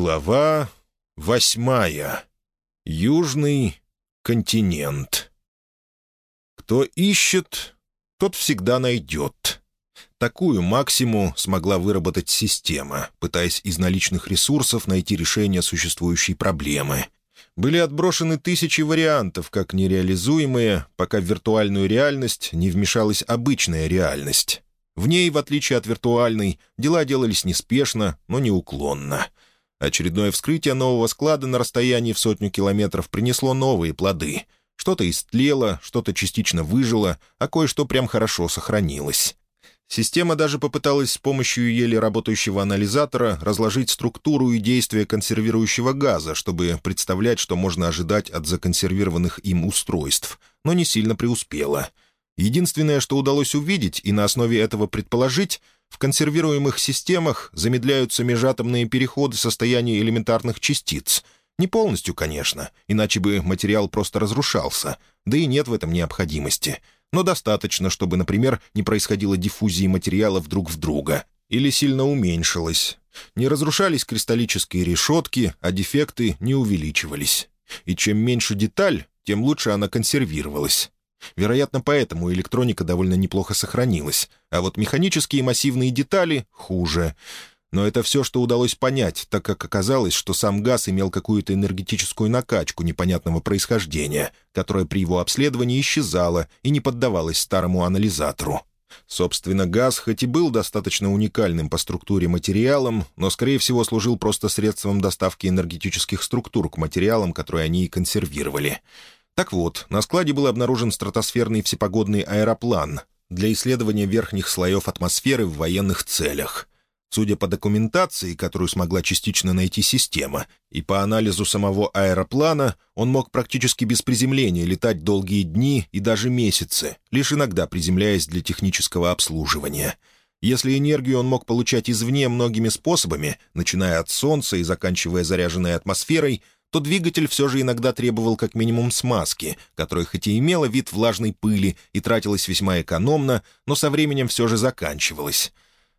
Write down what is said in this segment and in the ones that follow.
Глава восьмая. Южный континент. Кто ищет, тот всегда найдет. Такую максиму смогла выработать система, пытаясь из наличных ресурсов найти решение существующей проблемы. Были отброшены тысячи вариантов, как нереализуемые, пока в виртуальную реальность не вмешалась обычная реальность. В ней, в отличие от виртуальной, дела делались неспешно, но неуклонно — Очередное вскрытие нового склада на расстоянии в сотню километров принесло новые плоды. Что-то истлело, что-то частично выжило, а кое-что прям хорошо сохранилось. Система даже попыталась с помощью еле работающего анализатора разложить структуру и действия консервирующего газа, чтобы представлять, что можно ожидать от законсервированных им устройств, но не сильно преуспела. Единственное, что удалось увидеть и на основе этого предположить — в консервируемых системах замедляются межатомные переходы состояния элементарных частиц. Не полностью, конечно, иначе бы материал просто разрушался, да и нет в этом необходимости. Но достаточно, чтобы, например, не происходило диффузии материалов друг в друга или сильно уменьшилось. Не разрушались кристаллические решетки, а дефекты не увеличивались. И чем меньше деталь, тем лучше она консервировалась. Вероятно, поэтому электроника довольно неплохо сохранилась, а вот механические массивные детали — хуже. Но это все, что удалось понять, так как оказалось, что сам газ имел какую-то энергетическую накачку непонятного происхождения, которая при его обследовании исчезала и не поддавалась старому анализатору. Собственно, газ хоть и был достаточно уникальным по структуре материалом, но, скорее всего, служил просто средством доставки энергетических структур к материалам, которые они и консервировали — так вот, на складе был обнаружен стратосферный всепогодный аэроплан для исследования верхних слоев атмосферы в военных целях. Судя по документации, которую смогла частично найти система, и по анализу самого аэроплана, он мог практически без приземления летать долгие дни и даже месяцы, лишь иногда приземляясь для технического обслуживания. Если энергию он мог получать извне многими способами, начиная от Солнца и заканчивая заряженной атмосферой, то двигатель все же иногда требовал как минимум смазки, которая хоть и имела вид влажной пыли и тратилась весьма экономно, но со временем все же заканчивалась.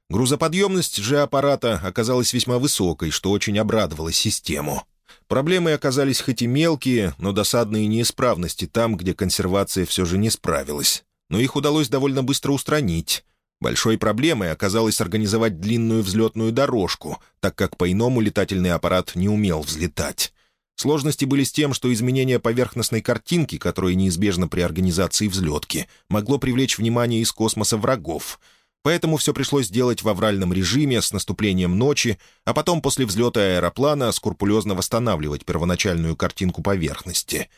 Грузоподъемность же аппарата оказалась весьма высокой, что очень обрадовало систему. Проблемы оказались хоть и мелкие, но досадные неисправности там, где консервация все же не справилась. Но их удалось довольно быстро устранить. Большой проблемой оказалось организовать длинную взлетную дорожку, так как по-иному летательный аппарат не умел взлетать. Сложности были с тем, что изменение поверхностной картинки, которое неизбежно при организации взлетки, могло привлечь внимание из космоса врагов. Поэтому все пришлось делать в авральном режиме с наступлением ночи, а потом после взлета аэроплана скрупулезно восстанавливать первоначальную картинку поверхности.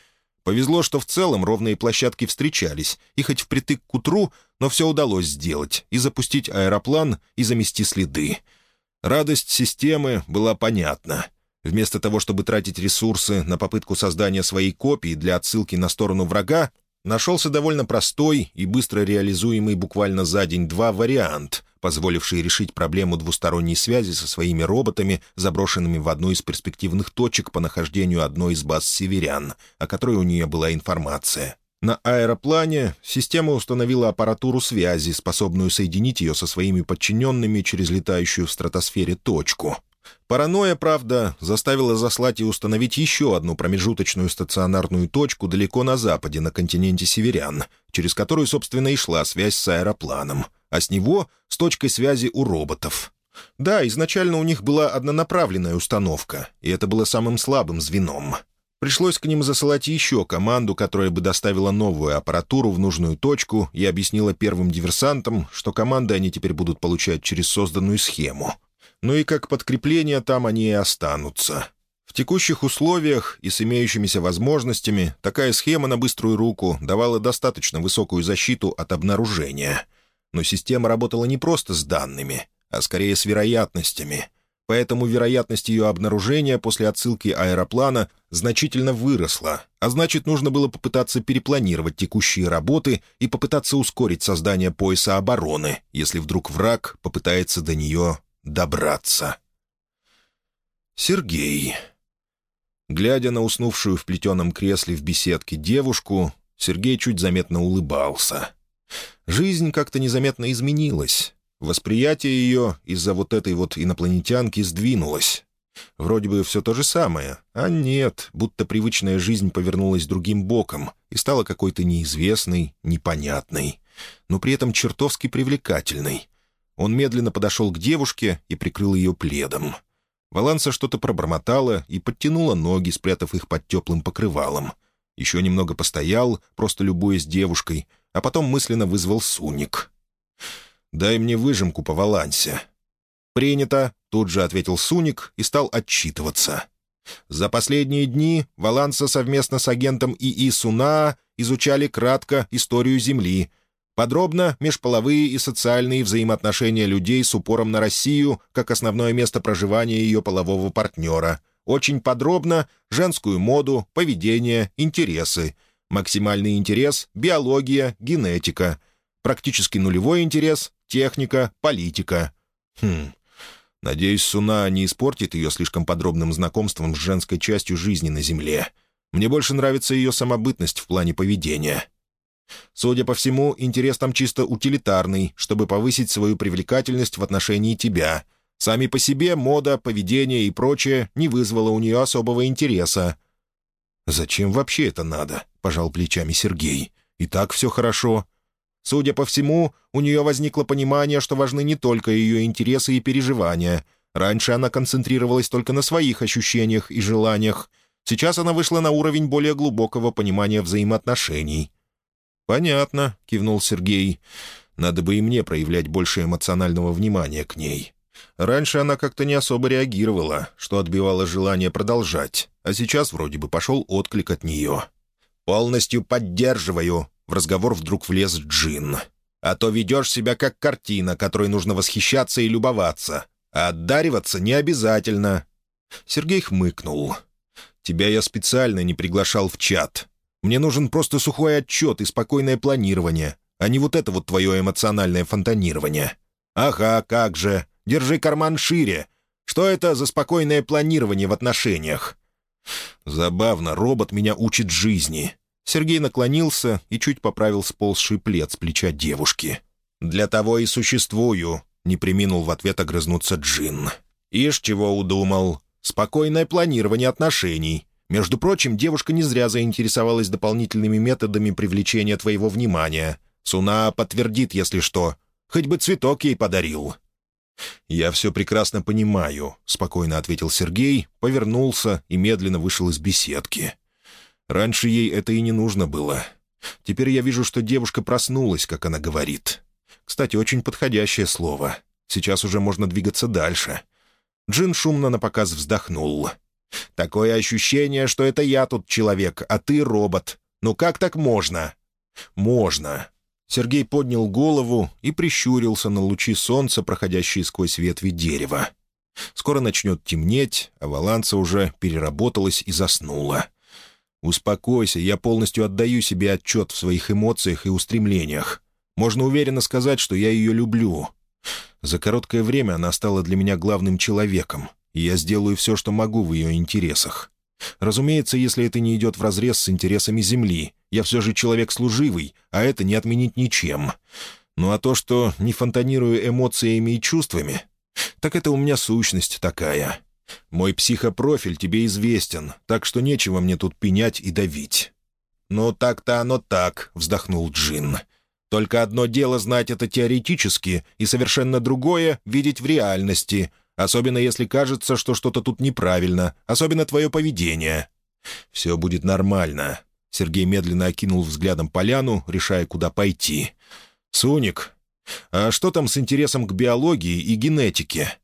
Повезло, что в целом ровные площадки встречались, и хоть впритык к утру, но все удалось сделать, и запустить аэроплан, и замести следы. Радость системы была понятна — Вместо того, чтобы тратить ресурсы на попытку создания своей копии для отсылки на сторону врага, нашелся довольно простой и быстро реализуемый буквально за день-два вариант, позволивший решить проблему двусторонней связи со своими роботами, заброшенными в одну из перспективных точек по нахождению одной из баз «Северян», о которой у нее была информация. На аэроплане система установила аппаратуру связи, способную соединить ее со своими подчиненными через летающую в стратосфере точку — Паранойя, правда, заставила заслать и установить еще одну промежуточную стационарную точку далеко на западе, на континенте Северян, через которую, собственно, и шла связь с аэропланом, а с него — с точкой связи у роботов. Да, изначально у них была однонаправленная установка, и это было самым слабым звеном. Пришлось к ним засылать еще команду, которая бы доставила новую аппаратуру в нужную точку и объяснила первым диверсантам, что команды они теперь будут получать через созданную схему — ну и как подкрепление там они и останутся. В текущих условиях и с имеющимися возможностями такая схема на быструю руку давала достаточно высокую защиту от обнаружения. Но система работала не просто с данными, а скорее с вероятностями. Поэтому вероятность ее обнаружения после отсылки аэроплана значительно выросла, а значит, нужно было попытаться перепланировать текущие работы и попытаться ускорить создание пояса обороны, если вдруг враг попытается до нее добраться. Сергей. Глядя на уснувшую в плетеном кресле в беседке девушку, Сергей чуть заметно улыбался. Жизнь как-то незаметно изменилась. Восприятие ее из-за вот этой вот инопланетянки сдвинулось. Вроде бы все то же самое, а нет, будто привычная жизнь повернулась другим боком и стала какой-то неизвестной, непонятной, но при этом чертовски привлекательной. Он медленно подошел к девушке и прикрыл ее пледом. Валанса что-то пробормотала и подтянула ноги, спрятав их под теплым покрывалом. Еще немного постоял, просто любуясь девушкой, а потом мысленно вызвал Суник. «Дай мне выжимку по Валансе». «Принято», — тут же ответил Суник и стал отчитываться. За последние дни Валанса совместно с агентом ИИ Суна изучали кратко историю Земли — Подробно межполовые и социальные взаимоотношения людей с упором на Россию как основное место проживания ее полового партнера. Очень подробно женскую моду, поведение, интересы. Максимальный интерес — биология, генетика. Практически нулевой интерес — техника, политика. Хм. Надеюсь, Суна не испортит ее слишком подробным знакомством с женской частью жизни на Земле. Мне больше нравится ее самобытность в плане поведения. Судя по всему, интерес там чисто утилитарный, чтобы повысить свою привлекательность в отношении тебя. Сами по себе мода, поведение и прочее не вызвало у нее особого интереса». «Зачем вообще это надо?» — пожал плечами Сергей. «И так все хорошо». Судя по всему, у нее возникло понимание, что важны не только ее интересы и переживания. Раньше она концентрировалась только на своих ощущениях и желаниях. Сейчас она вышла на уровень более глубокого понимания взаимоотношений. «Понятно», — кивнул Сергей. «Надо бы и мне проявлять больше эмоционального внимания к ней. Раньше она как-то не особо реагировала, что отбивало желание продолжать, а сейчас вроде бы пошел отклик от нее». «Полностью поддерживаю», — в разговор вдруг влез Джин. «А то ведешь себя как картина, которой нужно восхищаться и любоваться. А отдариваться не обязательно». Сергей хмыкнул. «Тебя я специально не приглашал в чат. Мне нужен просто сухой отчет и спокойное планирование, а не вот это вот твое эмоциональное фонтанирование. Ага, как же. Держи карман шире. Что это за спокойное планирование в отношениях? Забавно, робот меня учит жизни. Сергей наклонился и чуть поправил сползший плед с плеча девушки. «Для того и существую», — не приминул в ответ огрызнуться Джин. «Ишь, чего удумал. Спокойное планирование отношений. Между прочим, девушка не зря заинтересовалась дополнительными методами привлечения твоего внимания. Суна подтвердит, если что. Хоть бы цветок ей подарил». «Я все прекрасно понимаю», — спокойно ответил Сергей, повернулся и медленно вышел из беседки. «Раньше ей это и не нужно было. Теперь я вижу, что девушка проснулась, как она говорит. Кстати, очень подходящее слово. Сейчас уже можно двигаться дальше». Джин шумно напоказ вздохнул. Такое ощущение, что это я тут человек, а ты робот. Ну как так можно?» «Можно». Сергей поднял голову и прищурился на лучи солнца, проходящие сквозь ветви дерева. Скоро начнет темнеть, а Валанса уже переработалась и заснула. «Успокойся, я полностью отдаю себе отчет в своих эмоциях и устремлениях. Можно уверенно сказать, что я ее люблю. За короткое время она стала для меня главным человеком, и я сделаю все, что могу в ее интересах. Разумеется, если это не идет вразрез с интересами Земли. Я все же человек служивый, а это не отменить ничем. Ну а то, что не фонтанирую эмоциями и чувствами, так это у меня сущность такая. Мой психопрофиль тебе известен, так что нечего мне тут пенять и давить». «Ну так-то оно так», — вздохнул Джин. «Только одно дело знать это теоретически, и совершенно другое — видеть в реальности. Особенно если кажется, что что-то тут неправильно, особенно твое поведение. Все будет нормально». Сергей медленно окинул взглядом поляну, решая, куда пойти. «Суник, а что там с интересом к биологии и генетике?»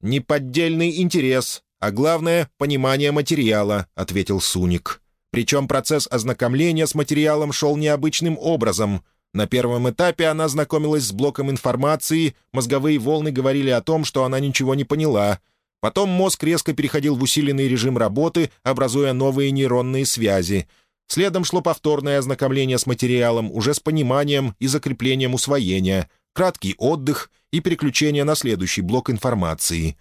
«Неподдельный интерес, а главное — понимание материала», — ответил Суник. «Причем процесс ознакомления с материалом шел необычным образом. На первом этапе она знакомилась с блоком информации, мозговые волны говорили о том, что она ничего не поняла. Потом мозг резко переходил в усиленный режим работы, образуя новые нейронные связи. Следом шло повторное ознакомление с материалом, уже с пониманием и закреплением усвоения, краткий отдых и переключение на следующий блок информации.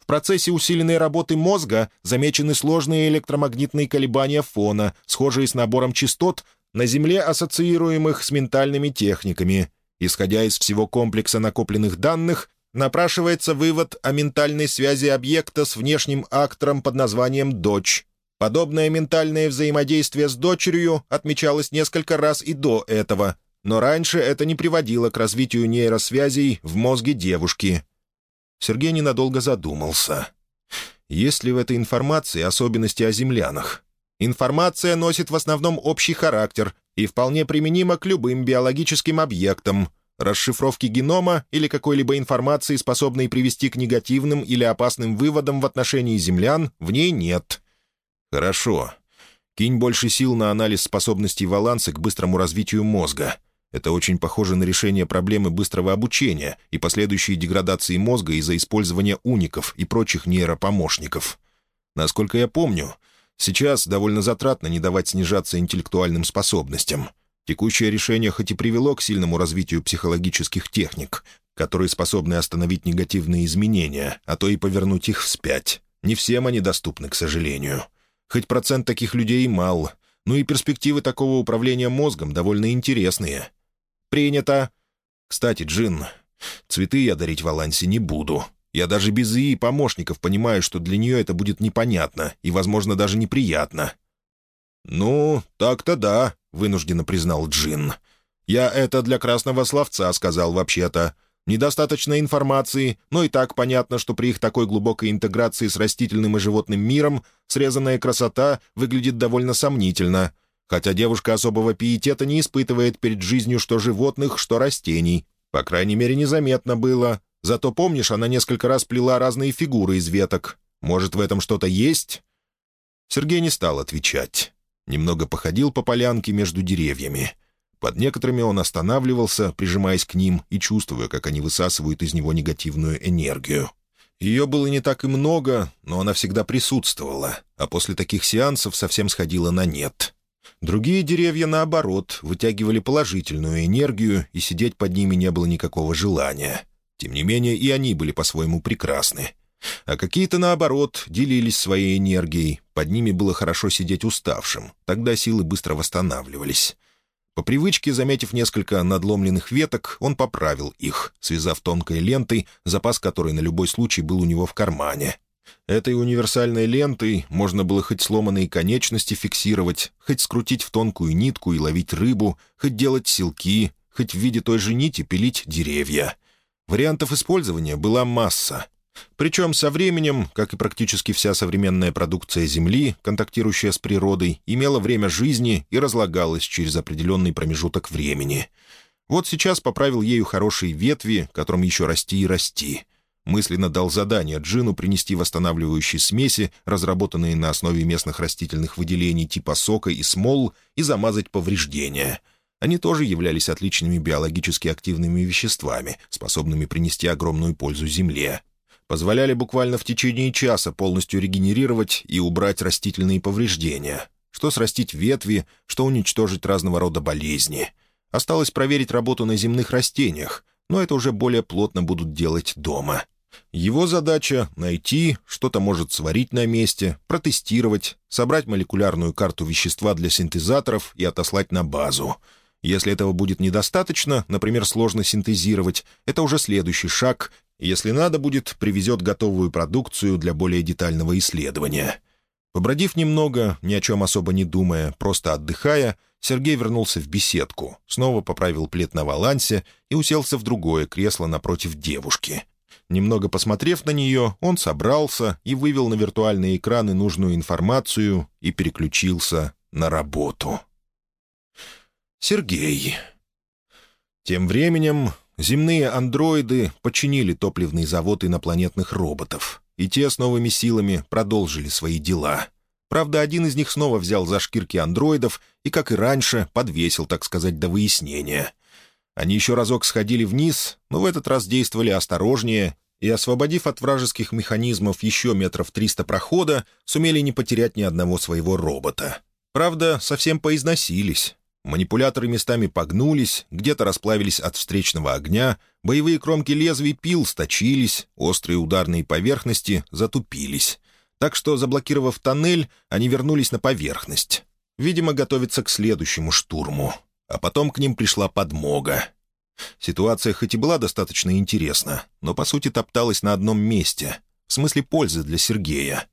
В процессе усиленной работы мозга замечены сложные электромагнитные колебания фона, схожие с набором частот, на Земле ассоциируемых с ментальными техниками. Исходя из всего комплекса накопленных данных, напрашивается вывод о ментальной связи объекта с внешним актором под названием «дочь». Подобное ментальное взаимодействие с дочерью отмечалось несколько раз и до этого, но раньше это не приводило к развитию нейросвязей в мозге девушки. Сергей ненадолго задумался. Есть ли в этой информации особенности о землянах? Информация носит в основном общий характер и вполне применима к любым биологическим объектам, Расшифровки генома или какой-либо информации, способной привести к негативным или опасным выводам в отношении землян, в ней нет. Хорошо. Кинь больше сил на анализ способностей Валанса к быстрому развитию мозга. Это очень похоже на решение проблемы быстрого обучения и последующей деградации мозга из-за использования уников и прочих нейропомощников. Насколько я помню, сейчас довольно затратно не давать снижаться интеллектуальным способностям — Текущее решение хоть и привело к сильному развитию психологических техник, которые способны остановить негативные изменения, а то и повернуть их вспять. Не всем они доступны, к сожалению. Хоть процент таких людей и мал, но и перспективы такого управления мозгом довольно интересные. «Принято!» «Кстати, Джин, цветы я дарить Валансе не буду. Я даже без ИИ помощников понимаю, что для нее это будет непонятно и, возможно, даже неприятно». «Ну, так-то да», вынужденно признал Джин. «Я это для красного словца сказал вообще-то. Недостаточно информации, но и так понятно, что при их такой глубокой интеграции с растительным и животным миром срезанная красота выглядит довольно сомнительно, хотя девушка особого пиетета не испытывает перед жизнью что животных, что растений. По крайней мере, незаметно было. Зато, помнишь, она несколько раз плела разные фигуры из веток. Может, в этом что-то есть?» Сергей не стал отвечать. Немного походил по полянке между деревьями. Под некоторыми он останавливался, прижимаясь к ним и чувствуя, как они высасывают из него негативную энергию. Ее было не так и много, но она всегда присутствовала, а после таких сеансов совсем сходила на нет. Другие деревья, наоборот, вытягивали положительную энергию, и сидеть под ними не было никакого желания. Тем не менее, и они были по-своему прекрасны. А какие-то, наоборот, делились своей энергией. Под ними было хорошо сидеть уставшим. Тогда силы быстро восстанавливались. По привычке, заметив несколько надломленных веток, он поправил их, связав тонкой лентой, запас которой на любой случай был у него в кармане. Этой универсальной лентой можно было хоть сломанные конечности фиксировать, хоть скрутить в тонкую нитку и ловить рыбу, хоть делать силки, хоть в виде той же нити пилить деревья. Вариантов использования была масса, причем со временем, как и практически вся современная продукция Земли, контактирующая с природой, имела время жизни и разлагалась через определенный промежуток времени. Вот сейчас поправил ею хорошие ветви, которым еще расти и расти. Мысленно дал задание Джину принести восстанавливающие смеси, разработанные на основе местных растительных выделений типа сока и смол, и замазать повреждения — они тоже являлись отличными биологически активными веществами, способными принести огромную пользу Земле позволяли буквально в течение часа полностью регенерировать и убрать растительные повреждения, что срастить ветви, что уничтожить разного рода болезни. Осталось проверить работу на земных растениях, но это уже более плотно будут делать дома. Его задача — найти, что-то может сварить на месте, протестировать, собрать молекулярную карту вещества для синтезаторов и отослать на базу. Если этого будет недостаточно, например, сложно синтезировать, это уже следующий шаг, если надо будет, привезет готовую продукцию для более детального исследования. Побродив немного, ни о чем особо не думая, просто отдыхая, Сергей вернулся в беседку, снова поправил плед на валансе и уселся в другое кресло напротив девушки. Немного посмотрев на нее, он собрался и вывел на виртуальные экраны нужную информацию и переключился на работу. Сергей. Тем временем Земные андроиды починили топливный завод инопланетных роботов, и те с новыми силами продолжили свои дела. Правда, один из них снова взял за шкирки андроидов и, как и раньше, подвесил, так сказать, до выяснения. Они еще разок сходили вниз, но в этот раз действовали осторожнее и, освободив от вражеских механизмов еще метров триста прохода, сумели не потерять ни одного своего робота. Правда, совсем поизносились. Манипуляторы местами погнулись, где-то расплавились от встречного огня, боевые кромки лезвий пил сточились, острые ударные поверхности затупились. Так что, заблокировав тоннель, они вернулись на поверхность. Видимо, готовятся к следующему штурму. А потом к ним пришла подмога. Ситуация хоть и была достаточно интересна, но по сути топталась на одном месте, в смысле пользы для Сергея.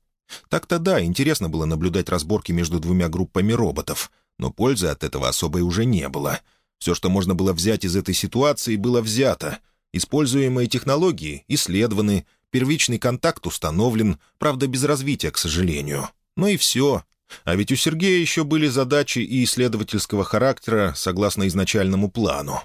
Так-то да, интересно было наблюдать разборки между двумя группами роботов, но пользы от этого особой уже не было. Все, что можно было взять из этой ситуации, было взято. Используемые технологии исследованы, первичный контакт установлен, правда, без развития, к сожалению. Ну и все. А ведь у Сергея еще были задачи и исследовательского характера согласно изначальному плану.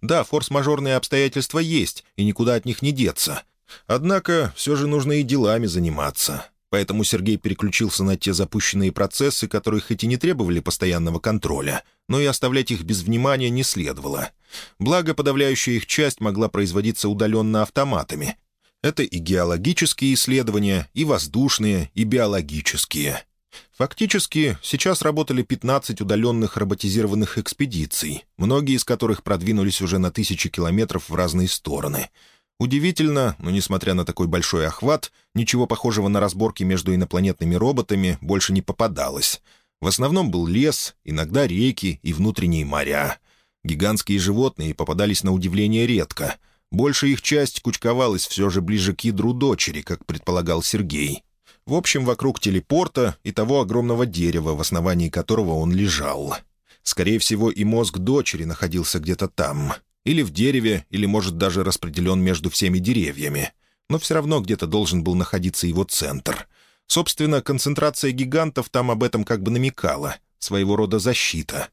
Да, форс-мажорные обстоятельства есть, и никуда от них не деться. Однако все же нужно и делами заниматься. Поэтому Сергей переключился на те запущенные процессы, которые хоть и не требовали постоянного контроля, но и оставлять их без внимания не следовало. Благо, подавляющая их часть могла производиться удаленно автоматами. Это и геологические исследования, и воздушные, и биологические. Фактически, сейчас работали 15 удаленных роботизированных экспедиций, многие из которых продвинулись уже на тысячи километров в разные стороны — Удивительно, но несмотря на такой большой охват, ничего похожего на разборки между инопланетными роботами больше не попадалось. В основном был лес, иногда реки и внутренние моря. Гигантские животные попадались на удивление редко. Большая их часть кучковалась все же ближе к ядру дочери, как предполагал Сергей. В общем, вокруг телепорта и того огромного дерева, в основании которого он лежал. Скорее всего, и мозг дочери находился где-то там. Или в дереве, или, может, даже распределен между всеми деревьями. Но все равно где-то должен был находиться его центр. Собственно, концентрация гигантов там об этом как бы намекала. Своего рода защита.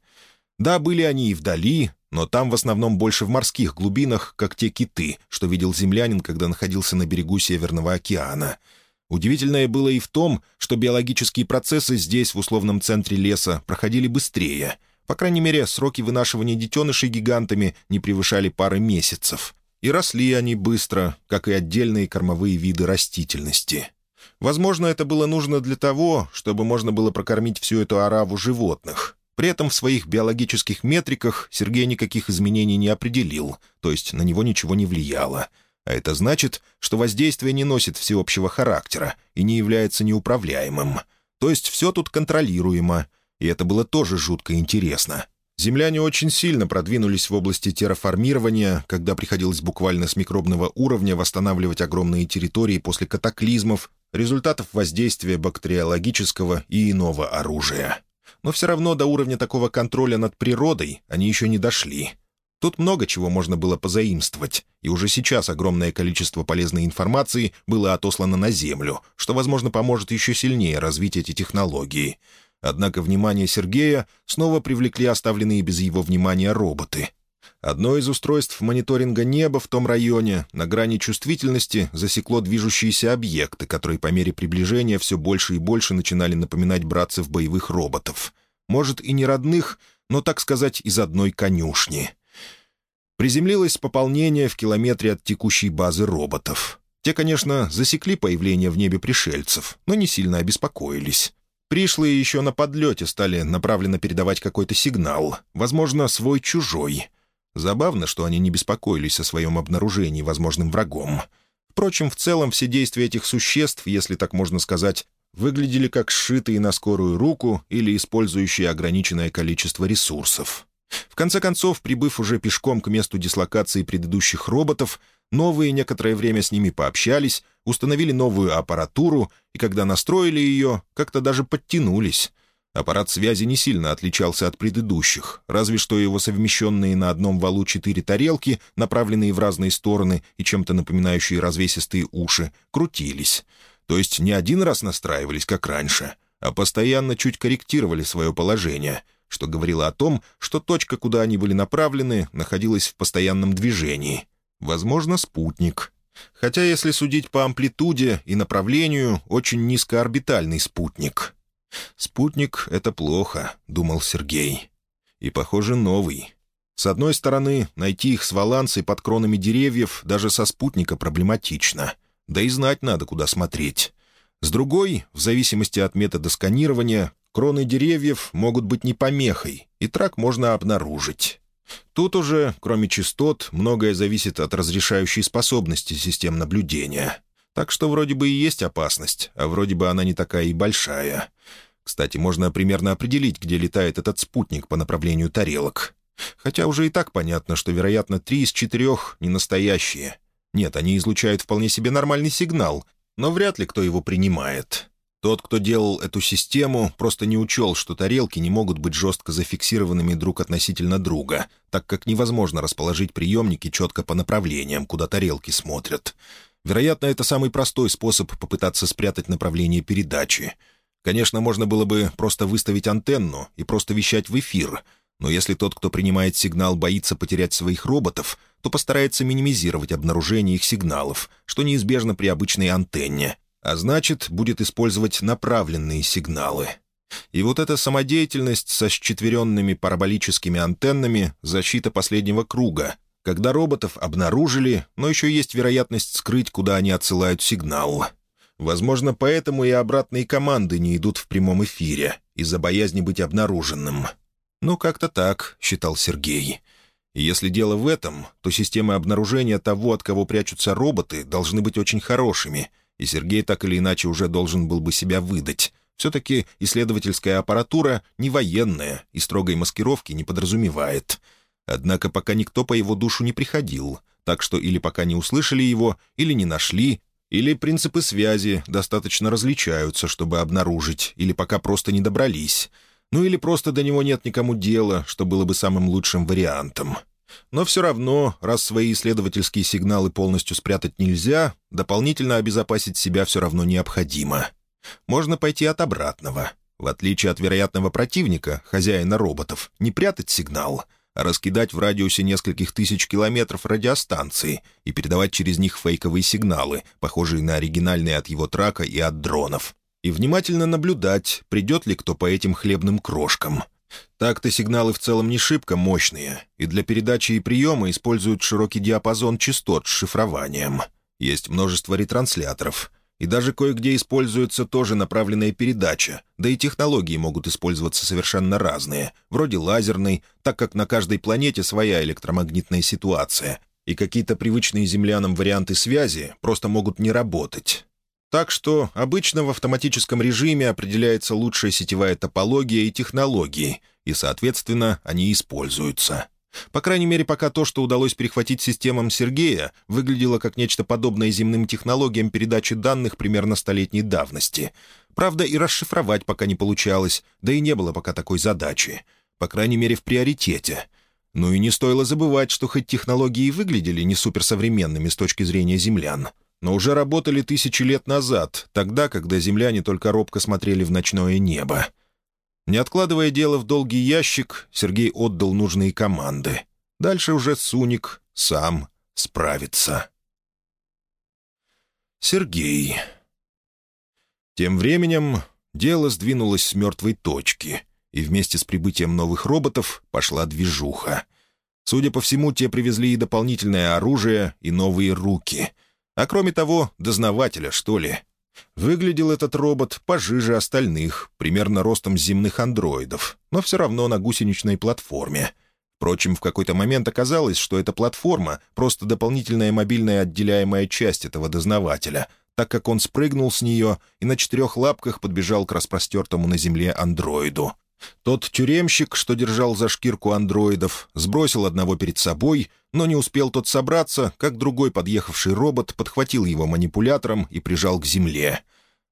Да, были они и вдали, но там в основном больше в морских глубинах, как те киты, что видел землянин, когда находился на берегу Северного океана. Удивительное было и в том, что биологические процессы здесь, в условном центре леса, проходили быстрее — по крайней мере, сроки вынашивания детенышей гигантами не превышали пары месяцев. И росли они быстро, как и отдельные кормовые виды растительности. Возможно, это было нужно для того, чтобы можно было прокормить всю эту ораву животных. При этом в своих биологических метриках Сергей никаких изменений не определил, то есть на него ничего не влияло. А это значит, что воздействие не носит всеобщего характера и не является неуправляемым. То есть все тут контролируемо — и это было тоже жутко интересно. Земляне очень сильно продвинулись в области терраформирования, когда приходилось буквально с микробного уровня восстанавливать огромные территории после катаклизмов, результатов воздействия бактериологического и иного оружия. Но все равно до уровня такого контроля над природой они еще не дошли. Тут много чего можно было позаимствовать, и уже сейчас огромное количество полезной информации было отослано на Землю, что, возможно, поможет еще сильнее развить эти технологии — Однако внимание Сергея снова привлекли оставленные без его внимания роботы. Одно из устройств мониторинга неба в том районе на грани чувствительности засекло движущиеся объекты, которые по мере приближения все больше и больше начинали напоминать братцев боевых роботов. Может, и не родных, но, так сказать, из одной конюшни. Приземлилось пополнение в километре от текущей базы роботов. Те, конечно, засекли появление в небе пришельцев, но не сильно обеспокоились. Пришлые еще на подлете стали направленно передавать какой-то сигнал, возможно, свой-чужой. Забавно, что они не беспокоились о своем обнаружении возможным врагом. Впрочем, в целом все действия этих существ, если так можно сказать, выглядели как сшитые на скорую руку или использующие ограниченное количество ресурсов. В конце концов, прибыв уже пешком к месту дислокации предыдущих роботов, новые некоторое время с ними пообщались, установили новую аппаратуру, и когда настроили ее, как-то даже подтянулись. Аппарат связи не сильно отличался от предыдущих, разве что его совмещенные на одном валу четыре тарелки, направленные в разные стороны и чем-то напоминающие развесистые уши, крутились. То есть не один раз настраивались, как раньше, а постоянно чуть корректировали свое положение, что говорило о том, что точка, куда они были направлены, находилась в постоянном движении. Возможно, спутник. Хотя, если судить по амплитуде и направлению, очень низкоорбитальный спутник. «Спутник — это плохо», — думал Сергей. «И, похоже, новый. С одной стороны, найти их с валансой под кронами деревьев даже со спутника проблематично. Да и знать надо, куда смотреть. С другой, в зависимости от метода сканирования, кроны деревьев могут быть не помехой, и трак можно обнаружить. Тут уже, кроме частот, многое зависит от разрешающей способности систем наблюдения. Так что вроде бы и есть опасность, а вроде бы она не такая и большая. Кстати, можно примерно определить, где летает этот спутник по направлению тарелок. Хотя уже и так понятно, что, вероятно, три из четырех не настоящие. Нет, они излучают вполне себе нормальный сигнал, но вряд ли кто его принимает. Тот, кто делал эту систему, просто не учел, что тарелки не могут быть жестко зафиксированными друг относительно друга, так как невозможно расположить приемники четко по направлениям, куда тарелки смотрят. Вероятно, это самый простой способ попытаться спрятать направление передачи. Конечно, можно было бы просто выставить антенну и просто вещать в эфир, но если тот, кто принимает сигнал, боится потерять своих роботов, то постарается минимизировать обнаружение их сигналов, что неизбежно при обычной антенне, а значит, будет использовать направленные сигналы. И вот эта самодеятельность со счетверенными параболическими антеннами — защита последнего круга, когда роботов обнаружили, но еще есть вероятность скрыть, куда они отсылают сигнал. Возможно, поэтому и обратные команды не идут в прямом эфире, из-за боязни быть обнаруженным. «Ну, как-то так», — считал Сергей. Если дело в этом, то системы обнаружения того, от кого прячутся роботы, должны быть очень хорошими — и Сергей так или иначе уже должен был бы себя выдать. Все-таки исследовательская аппаратура не военная и строгой маскировки не подразумевает. Однако пока никто по его душу не приходил, так что или пока не услышали его, или не нашли, или принципы связи достаточно различаются, чтобы обнаружить, или пока просто не добрались. Ну или просто до него нет никому дела, что было бы самым лучшим вариантом. Но все равно, раз свои исследовательские сигналы полностью спрятать нельзя, дополнительно обезопасить себя все равно необходимо. Можно пойти от обратного. В отличие от вероятного противника, хозяина роботов, не прятать сигнал, а раскидать в радиусе нескольких тысяч километров радиостанции и передавать через них фейковые сигналы, похожие на оригинальные от его трака и от дронов. И внимательно наблюдать, придет ли кто по этим хлебным крошкам, так-то сигналы в целом не шибко мощные, и для передачи и приема используют широкий диапазон частот с шифрованием. Есть множество ретрансляторов, и даже кое-где используется тоже направленная передача, да и технологии могут использоваться совершенно разные, вроде лазерной, так как на каждой планете своя электромагнитная ситуация, и какие-то привычные землянам варианты связи просто могут не работать. Так что обычно в автоматическом режиме определяется лучшая сетевая топология и технологии, и, соответственно, они используются. По крайней мере, пока то, что удалось перехватить системам Сергея, выглядело как нечто подобное земным технологиям передачи данных примерно столетней давности. Правда, и расшифровать пока не получалось, да и не было пока такой задачи. По крайней мере, в приоритете. Ну и не стоило забывать, что хоть технологии и выглядели не суперсовременными с точки зрения землян, но уже работали тысячи лет назад, тогда, когда земляне только робко смотрели в ночное небо. Не откладывая дело в долгий ящик, Сергей отдал нужные команды. Дальше уже Суник сам справится. Сергей. Тем временем дело сдвинулось с мертвой точки, и вместе с прибытием новых роботов пошла движуха. Судя по всему, те привезли и дополнительное оружие, и новые руки — а кроме того, дознавателя, что ли. Выглядел этот робот пожиже остальных, примерно ростом земных андроидов, но все равно на гусеничной платформе. Впрочем, в какой-то момент оказалось, что эта платформа — просто дополнительная мобильная отделяемая часть этого дознавателя, так как он спрыгнул с нее и на четырех лапках подбежал к распростертому на земле андроиду. Тот тюремщик, что держал за шкирку андроидов, сбросил одного перед собой, но не успел тот собраться, как другой подъехавший робот подхватил его манипулятором и прижал к земле.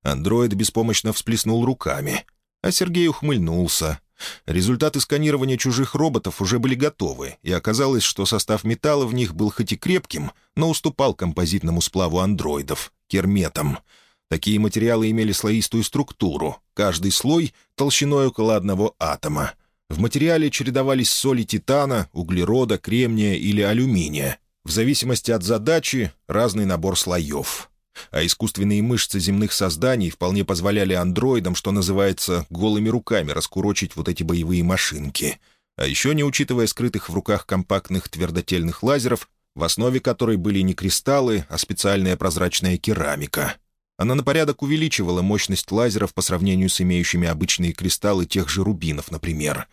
Андроид беспомощно всплеснул руками, а Сергей ухмыльнулся. Результаты сканирования чужих роботов уже были готовы, и оказалось, что состав металла в них был хоть и крепким, но уступал композитному сплаву андроидов — керметам — Такие материалы имели слоистую структуру, каждый слой толщиной около одного атома. В материале чередовались соли титана, углерода, кремния или алюминия. В зависимости от задачи — разный набор слоев. А искусственные мышцы земных созданий вполне позволяли андроидам, что называется, голыми руками раскурочить вот эти боевые машинки. А еще, не учитывая скрытых в руках компактных твердотельных лазеров, в основе которой были не кристаллы, а специальная прозрачная керамика — она на порядок увеличивала мощность лазеров по сравнению с имеющими обычные кристаллы тех же рубинов, например.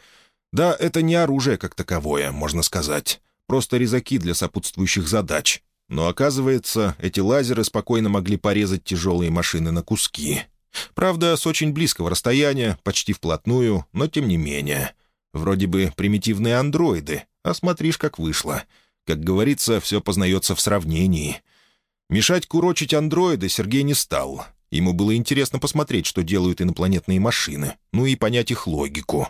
Да, это не оружие как таковое, можно сказать. Просто резаки для сопутствующих задач. Но, оказывается, эти лазеры спокойно могли порезать тяжелые машины на куски. Правда, с очень близкого расстояния, почти вплотную, но тем не менее. Вроде бы примитивные андроиды, а смотришь, как вышло. Как говорится, все познается в сравнении. Мешать курочить андроида Сергей не стал. Ему было интересно посмотреть, что делают инопланетные машины, ну и понять их логику.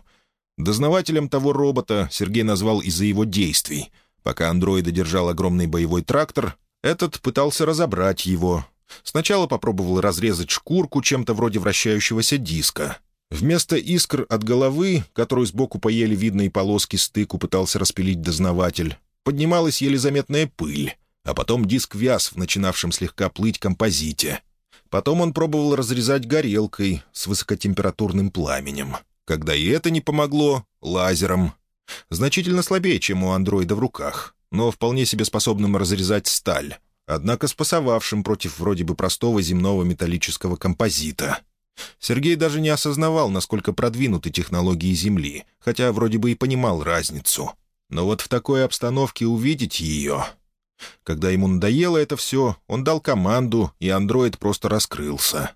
Дознавателем того робота Сергей назвал из-за его действий. Пока андроида держал огромный боевой трактор, этот пытался разобрать его. Сначала попробовал разрезать шкурку чем-то вроде вращающегося диска. Вместо искр от головы, которую сбоку по еле видной полоски стыку пытался распилить дознаватель, поднималась еле заметная пыль, а потом диск вяз в начинавшем слегка плыть композите. Потом он пробовал разрезать горелкой с высокотемпературным пламенем. Когда и это не помогло, лазером. Значительно слабее, чем у андроида в руках, но вполне себе способным разрезать сталь, однако спасовавшим против вроде бы простого земного металлического композита. Сергей даже не осознавал, насколько продвинуты технологии Земли, хотя вроде бы и понимал разницу. Но вот в такой обстановке увидеть ее... Когда ему надоело это все, он дал команду, и андроид просто раскрылся.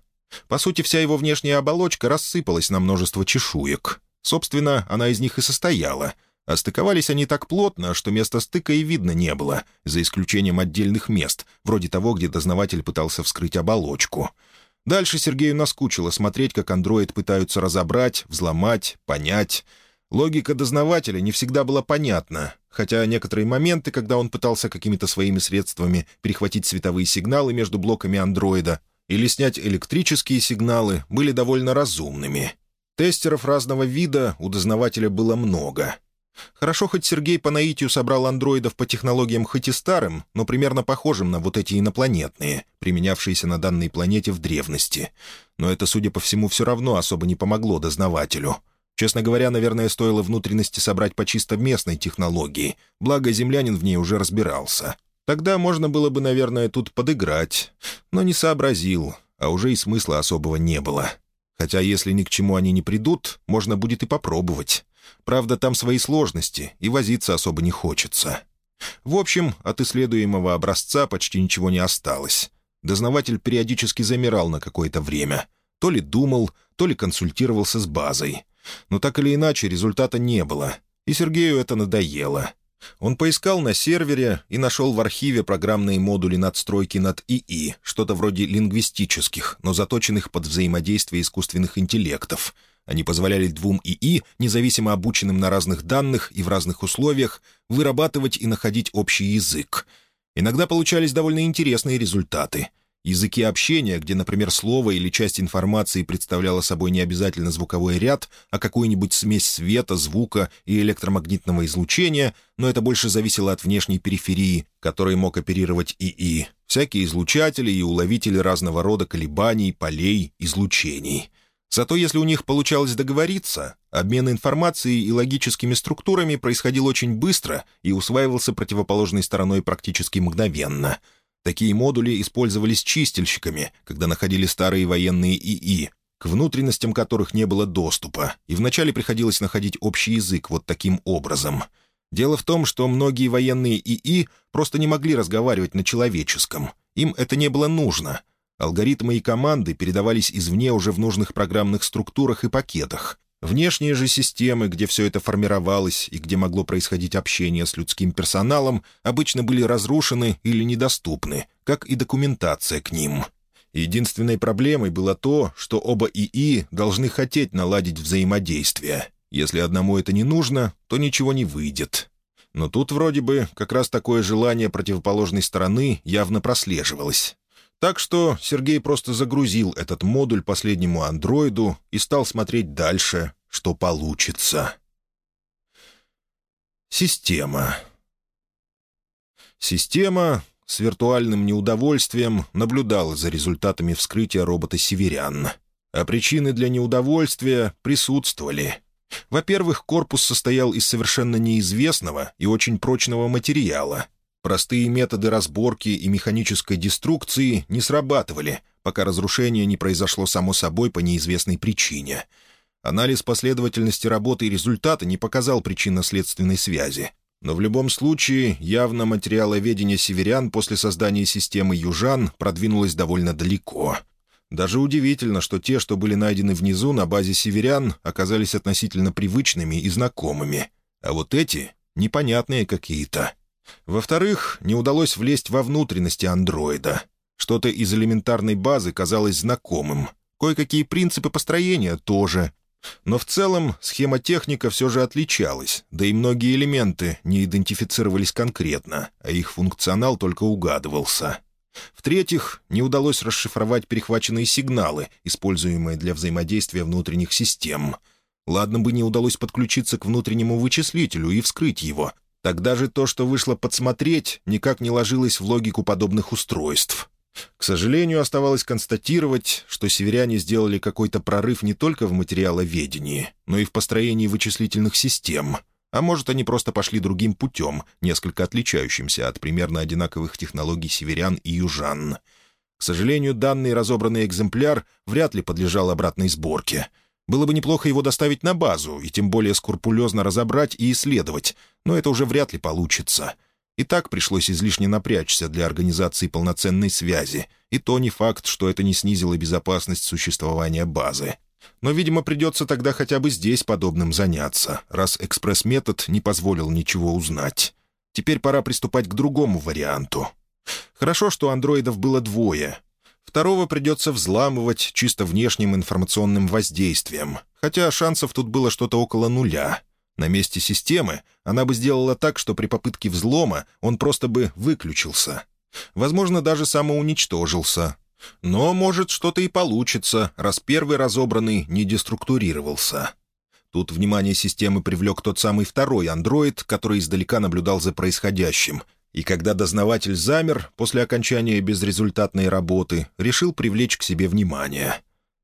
По сути, вся его внешняя оболочка рассыпалась на множество чешуек. Собственно, она из них и состояла. А стыковались они так плотно, что места стыка и видно не было, за исключением отдельных мест, вроде того, где дознаватель пытался вскрыть оболочку — Дальше Сергею наскучило смотреть, как андроид пытаются разобрать, взломать, понять. Логика дознавателя не всегда была понятна, хотя некоторые моменты, когда он пытался какими-то своими средствами перехватить световые сигналы между блоками андроида или снять электрические сигналы, были довольно разумными. Тестеров разного вида у дознавателя было много — Хорошо, хоть Сергей по наитию собрал андроидов по технологиям хоть и старым, но примерно похожим на вот эти инопланетные, применявшиеся на данной планете в древности. Но это, судя по всему, все равно особо не помогло дознавателю. Честно говоря, наверное, стоило внутренности собрать по чисто местной технологии, благо землянин в ней уже разбирался. Тогда можно было бы, наверное, тут подыграть, но не сообразил, а уже и смысла особого не было. Хотя если ни к чему они не придут, можно будет и попробовать. Правда, там свои сложности, и возиться особо не хочется. В общем, от исследуемого образца почти ничего не осталось. Дознаватель периодически замирал на какое-то время. То ли думал, то ли консультировался с базой. Но так или иначе результата не было, и Сергею это надоело. Он поискал на сервере и нашел в архиве программные модули надстройки над ИИ, что-то вроде лингвистических, но заточенных под взаимодействие искусственных интеллектов — они позволяли двум ИИ, независимо обученным на разных данных и в разных условиях, вырабатывать и находить общий язык. Иногда получались довольно интересные результаты. Языки общения, где, например, слово или часть информации представляла собой не обязательно звуковой ряд, а какую-нибудь смесь света, звука и электромагнитного излучения, но это больше зависело от внешней периферии, которой мог оперировать ИИ, всякие излучатели и уловители разного рода колебаний, полей, излучений — Зато если у них получалось договориться, обмен информацией и логическими структурами происходил очень быстро и усваивался противоположной стороной практически мгновенно. Такие модули использовались чистильщиками, когда находили старые военные ИИ, к внутренностям которых не было доступа, и вначале приходилось находить общий язык вот таким образом. Дело в том, что многие военные ИИ просто не могли разговаривать на человеческом. Им это не было нужно — Алгоритмы и команды передавались извне уже в нужных программных структурах и пакетах. Внешние же системы, где все это формировалось и где могло происходить общение с людским персоналом, обычно были разрушены или недоступны, как и документация к ним. Единственной проблемой было то, что оба ИИ должны хотеть наладить взаимодействие. Если одному это не нужно, то ничего не выйдет. Но тут вроде бы как раз такое желание противоположной стороны явно прослеживалось. Так что Сергей просто загрузил этот модуль последнему андроиду и стал смотреть дальше, что получится. Система. Система с виртуальным неудовольствием наблюдала за результатами вскрытия робота «Северян». А причины для неудовольствия присутствовали. Во-первых, корпус состоял из совершенно неизвестного и очень прочного материала, Простые методы разборки и механической деструкции не срабатывали, пока разрушение не произошло само собой по неизвестной причине. Анализ последовательности работы и результата не показал причинно-следственной связи. Но в любом случае, явно материаловедение северян после создания системы южан продвинулось довольно далеко. Даже удивительно, что те, что были найдены внизу на базе северян, оказались относительно привычными и знакомыми. А вот эти — непонятные какие-то. Во-вторых, не удалось влезть во внутренности андроида. Что-то из элементарной базы казалось знакомым. Кое-какие принципы построения тоже. Но в целом схема техника все же отличалась, да и многие элементы не идентифицировались конкретно, а их функционал только угадывался. В-третьих, не удалось расшифровать перехваченные сигналы, используемые для взаимодействия внутренних систем. Ладно бы не удалось подключиться к внутреннему вычислителю и вскрыть его. Тогда же то, что вышло подсмотреть, никак не ложилось в логику подобных устройств. К сожалению, оставалось констатировать, что северяне сделали какой-то прорыв не только в материаловедении, но и в построении вычислительных систем — а может, они просто пошли другим путем, несколько отличающимся от примерно одинаковых технологий северян и южан. К сожалению, данный разобранный экземпляр вряд ли подлежал обратной сборке. Было бы неплохо его доставить на базу и тем более скрупулезно разобрать и исследовать, но это уже вряд ли получится. И так пришлось излишне напрячься для организации полноценной связи, и то не факт, что это не снизило безопасность существования базы. Но, видимо, придется тогда хотя бы здесь подобным заняться, раз экспресс-метод не позволил ничего узнать. Теперь пора приступать к другому варианту. Хорошо, что андроидов было двое. Второго придется взламывать чисто внешним информационным воздействием, хотя шансов тут было что-то около нуля. На месте системы она бы сделала так, что при попытке взлома он просто бы выключился. Возможно, даже самоуничтожился, но, может, что-то и получится, раз первый разобранный не деструктурировался. Тут внимание системы привлек тот самый второй андроид, который издалека наблюдал за происходящим. И когда дознаватель замер после окончания безрезультатной работы, решил привлечь к себе внимание.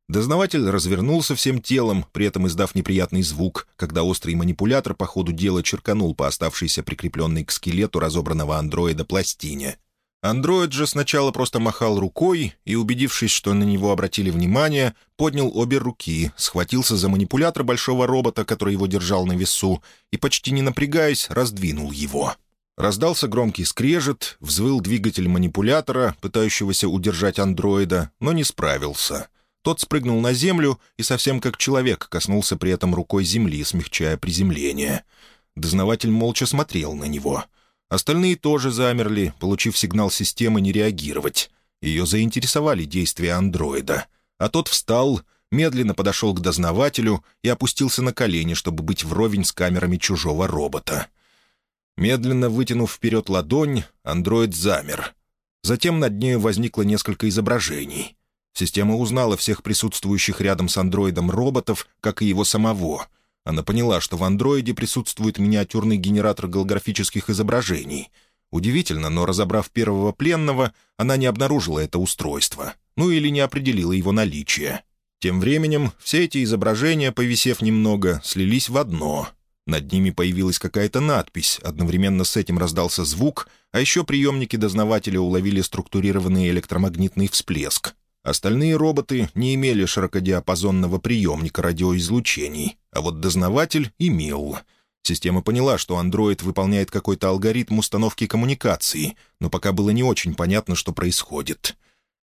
Дознаватель развернулся всем телом, при этом издав неприятный звук, когда острый манипулятор по ходу дела черканул по оставшейся прикрепленной к скелету разобранного андроида пластине — Андроид же сначала просто махал рукой и, убедившись, что на него обратили внимание, поднял обе руки, схватился за манипулятор большого робота, который его держал на весу, и, почти не напрягаясь, раздвинул его. Раздался громкий скрежет, взвыл двигатель манипулятора, пытающегося удержать андроида, но не справился. Тот спрыгнул на землю и совсем как человек коснулся при этом рукой земли, смягчая приземление. Дознаватель молча смотрел на него — Остальные тоже замерли, получив сигнал системы не реагировать. Ее заинтересовали действия андроида. А тот встал, медленно подошел к дознавателю и опустился на колени, чтобы быть вровень с камерами чужого робота. Медленно вытянув вперед ладонь, андроид замер. Затем над нею возникло несколько изображений. Система узнала всех присутствующих рядом с андроидом роботов, как и его самого — она поняла, что в андроиде присутствует миниатюрный генератор голографических изображений. Удивительно, но разобрав первого пленного, она не обнаружила это устройство. Ну или не определила его наличие. Тем временем все эти изображения, повисев немного, слились в одно. Над ними появилась какая-то надпись, одновременно с этим раздался звук, а еще приемники дознавателя уловили структурированный электромагнитный всплеск. Остальные роботы не имели широкодиапазонного приемника радиоизлучений, а вот дознаватель имел. Система поняла, что андроид выполняет какой-то алгоритм установки коммуникации, но пока было не очень понятно, что происходит.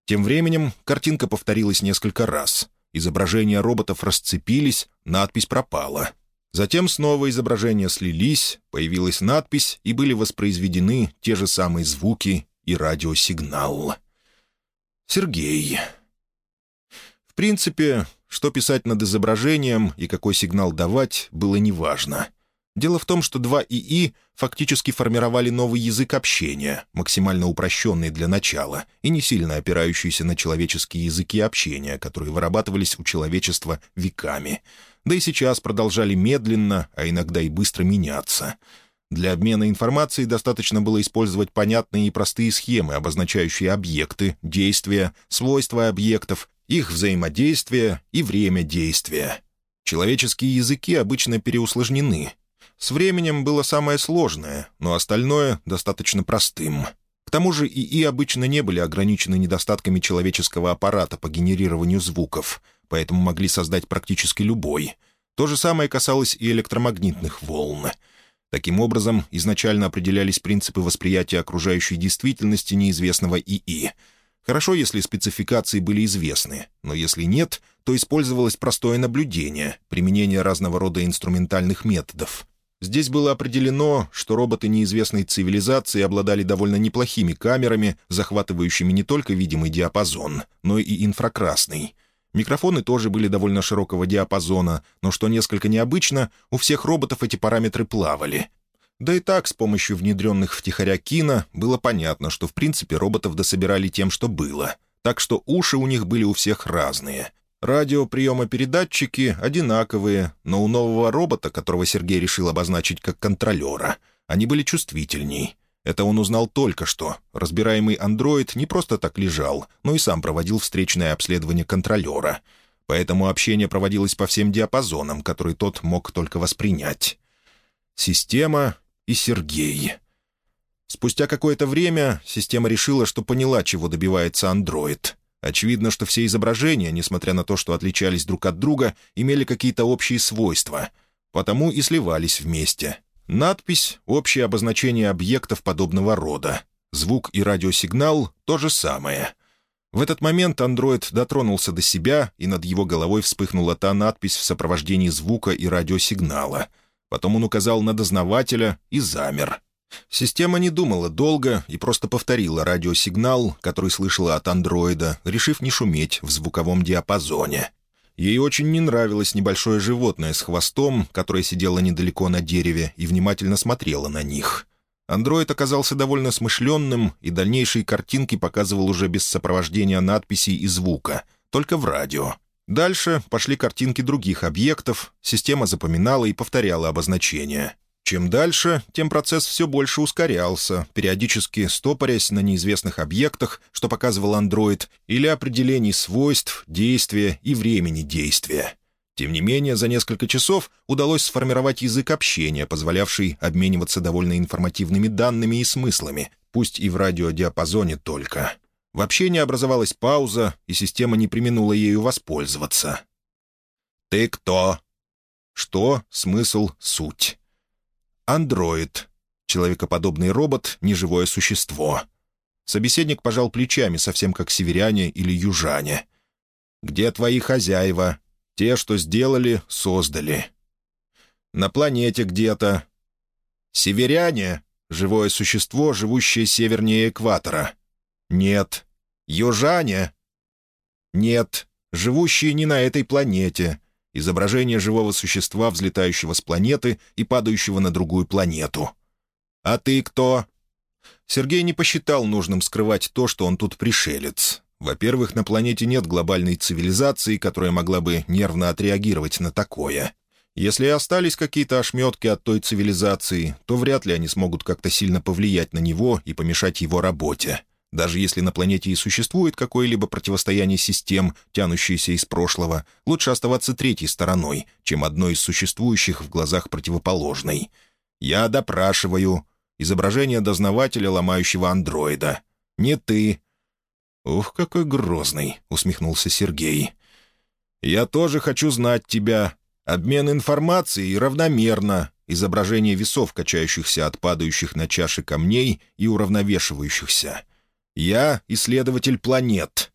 Тем временем картинка повторилась несколько раз. Изображения роботов расцепились, надпись пропала. Затем снова изображения слились, появилась надпись, и были воспроизведены те же самые звуки и радиосигнал. Сергей. В принципе, что писать над изображением и какой сигнал давать, было неважно. Дело в том, что два ИИ фактически формировали новый язык общения, максимально упрощенный для начала и не сильно опирающийся на человеческие языки общения, которые вырабатывались у человечества веками. Да и сейчас продолжали медленно, а иногда и быстро меняться — для обмена информацией достаточно было использовать понятные и простые схемы, обозначающие объекты, действия, свойства объектов, их взаимодействие и время действия. Человеческие языки обычно переусложнены. С временем было самое сложное, но остальное — достаточно простым. К тому же ИИ обычно не были ограничены недостатками человеческого аппарата по генерированию звуков, поэтому могли создать практически любой. То же самое касалось и электромагнитных волн — Таким образом, изначально определялись принципы восприятия окружающей действительности неизвестного ИИ. Хорошо, если спецификации были известны, но если нет, то использовалось простое наблюдение, применение разного рода инструментальных методов. Здесь было определено, что роботы неизвестной цивилизации обладали довольно неплохими камерами, захватывающими не только видимый диапазон, но и инфракрасный. Микрофоны тоже были довольно широкого диапазона, но, что несколько необычно, у всех роботов эти параметры плавали. Да и так, с помощью внедренных втихаря кино, было понятно, что в принципе роботов дособирали тем, что было. Так что уши у них были у всех разные. Радиоприемопередатчики одинаковые, но у нового робота, которого Сергей решил обозначить как контролера, они были чувствительней. Это он узнал только что. Разбираемый андроид не просто так лежал, но и сам проводил встречное обследование контролера. Поэтому общение проводилось по всем диапазонам, которые тот мог только воспринять. Система и Сергей. Спустя какое-то время система решила, что поняла, чего добивается андроид. Очевидно, что все изображения, несмотря на то, что отличались друг от друга, имели какие-то общие свойства, потому и сливались вместе. Надпись — общее обозначение объектов подобного рода. Звук и радиосигнал — то же самое. В этот момент андроид дотронулся до себя, и над его головой вспыхнула та надпись в сопровождении звука и радиосигнала — Потом он указал на дознавателя и замер. Система не думала долго и просто повторила радиосигнал, который слышала от андроида, решив не шуметь в звуковом диапазоне. Ей очень не нравилось небольшое животное с хвостом, которое сидело недалеко на дереве и внимательно смотрело на них. Андроид оказался довольно смышленным, и дальнейшие картинки показывал уже без сопровождения надписей и звука, только в радио. Дальше пошли картинки других объектов, система запоминала и повторяла обозначения. Чем дальше, тем процесс все больше ускорялся, периодически стопорясь на неизвестных объектах, что показывал андроид, или определений свойств, действия и времени действия. Тем не менее, за несколько часов удалось сформировать язык общения, позволявший обмениваться довольно информативными данными и смыслами, пусть и в радиодиапазоне только. В общении образовалась пауза, и система не применула ею воспользоваться. «Ты кто?» «Что? Смысл? Суть?» «Андроид. Человекоподобный робот, неживое существо». Собеседник пожал плечами, совсем как северяне или южане. «Где твои хозяева? Те, что сделали, создали». «На планете где-то». «Северяне — живое существо, живущее севернее экватора». «Нет». «Южане?» «Нет. Живущие не на этой планете. Изображение живого существа, взлетающего с планеты и падающего на другую планету». «А ты кто?» Сергей не посчитал нужным скрывать то, что он тут пришелец. Во-первых, на планете нет глобальной цивилизации, которая могла бы нервно отреагировать на такое. Если и остались какие-то ошметки от той цивилизации, то вряд ли они смогут как-то сильно повлиять на него и помешать его работе. Даже если на планете и существует какое-либо противостояние систем, тянущееся из прошлого, лучше оставаться третьей стороной, чем одной из существующих в глазах противоположной. «Я допрашиваю. Изображение дознавателя, ломающего андроида. Не ты». «Ух, какой грозный!» — усмехнулся Сергей. «Я тоже хочу знать тебя. Обмен информацией равномерно. Изображение весов, качающихся от падающих на чаши камней и уравновешивающихся». «Я — исследователь планет».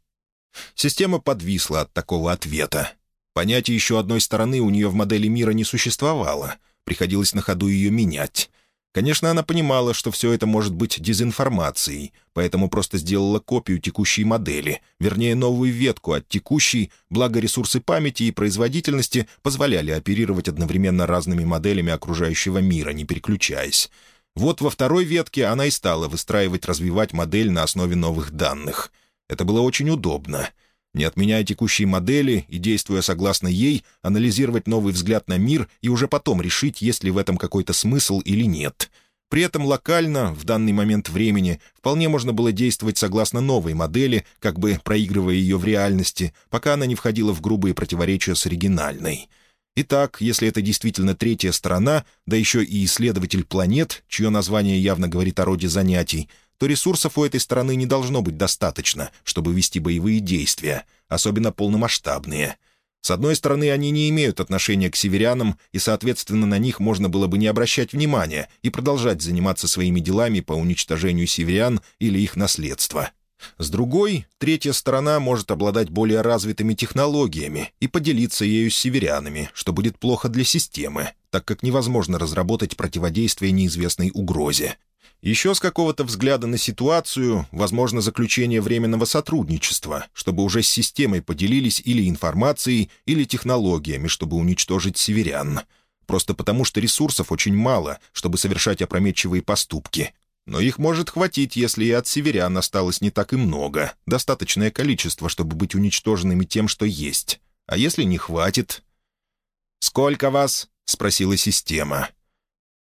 Система подвисла от такого ответа. Понятие еще одной стороны у нее в модели мира не существовало. Приходилось на ходу ее менять. Конечно, она понимала, что все это может быть дезинформацией, поэтому просто сделала копию текущей модели, вернее, новую ветку от текущей, благо ресурсы памяти и производительности позволяли оперировать одновременно разными моделями окружающего мира, не переключаясь. Вот во второй ветке она и стала выстраивать, развивать модель на основе новых данных. Это было очень удобно. Не отменяя текущей модели и действуя согласно ей, анализировать новый взгляд на мир и уже потом решить, есть ли в этом какой-то смысл или нет. При этом локально, в данный момент времени, вполне можно было действовать согласно новой модели, как бы проигрывая ее в реальности, пока она не входила в грубые противоречия с оригинальной. Итак, если это действительно третья сторона, да еще и исследователь планет, чье название явно говорит о роде занятий, то ресурсов у этой стороны не должно быть достаточно, чтобы вести боевые действия, особенно полномасштабные. С одной стороны, они не имеют отношения к северянам, и, соответственно, на них можно было бы не обращать внимания и продолжать заниматься своими делами по уничтожению северян или их наследства. С другой, третья сторона может обладать более развитыми технологиями и поделиться ею с северянами, что будет плохо для системы, так как невозможно разработать противодействие неизвестной угрозе. Еще с какого-то взгляда на ситуацию возможно заключение временного сотрудничества, чтобы уже с системой поделились или информацией, или технологиями, чтобы уничтожить северян. Просто потому, что ресурсов очень мало, чтобы совершать опрометчивые поступки. Но их может хватить, если и от северян осталось не так и много, достаточное количество, чтобы быть уничтоженными тем, что есть. А если не хватит? «Сколько вас?» — спросила система.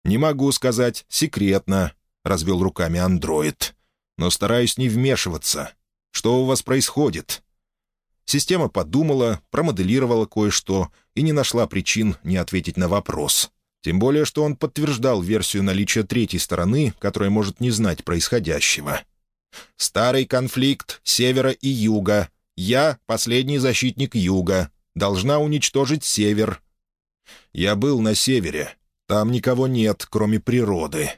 «Не могу сказать. Секретно. — развел руками андроид. «Но стараюсь не вмешиваться. Что у вас происходит?» Система подумала, промоделировала кое-что и не нашла причин не ответить на вопрос. Тем более, что он подтверждал версию наличия третьей стороны, которая может не знать происходящего. «Старый конфликт севера и юга. Я — последний защитник юга. Должна уничтожить север». «Я был на севере. Там никого нет, кроме природы.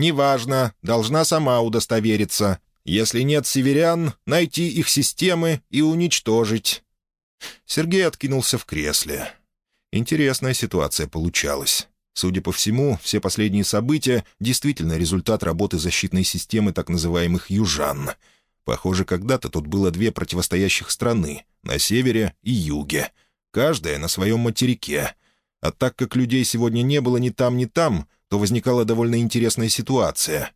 «Неважно, должна сама удостовериться. Если нет северян, найти их системы и уничтожить». Сергей откинулся в кресле. Интересная ситуация получалась. Судя по всему, все последние события — действительно результат работы защитной системы так называемых «южан». Похоже, когда-то тут было две противостоящих страны — на севере и юге. Каждая на своем материке. А так как людей сегодня не было ни там, ни там, то возникала довольно интересная ситуация.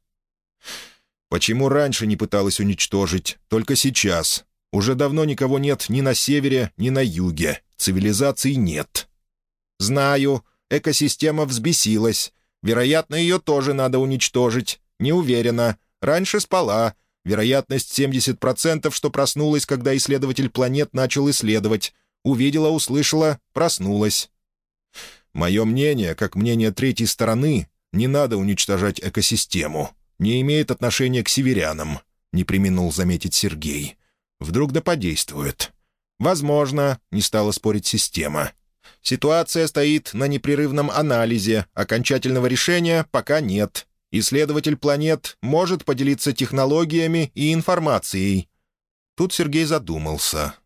Почему раньше не пыталась уничтожить, только сейчас? Уже давно никого нет ни на севере, ни на юге. Цивилизации нет. Знаю, экосистема взбесилась. Вероятно, ее тоже надо уничтожить. Не уверена. Раньше спала. Вероятность 70%, что проснулась, когда исследователь планет начал исследовать. Увидела, услышала, проснулась. Мое мнение, как мнение третьей стороны, не надо уничтожать экосистему. Не имеет отношения к северянам», — не применул заметить Сергей. «Вдруг да подействует». «Возможно», — не стала спорить система. «Ситуация стоит на непрерывном анализе. Окончательного решения пока нет. Исследователь планет может поделиться технологиями и информацией». Тут Сергей задумался.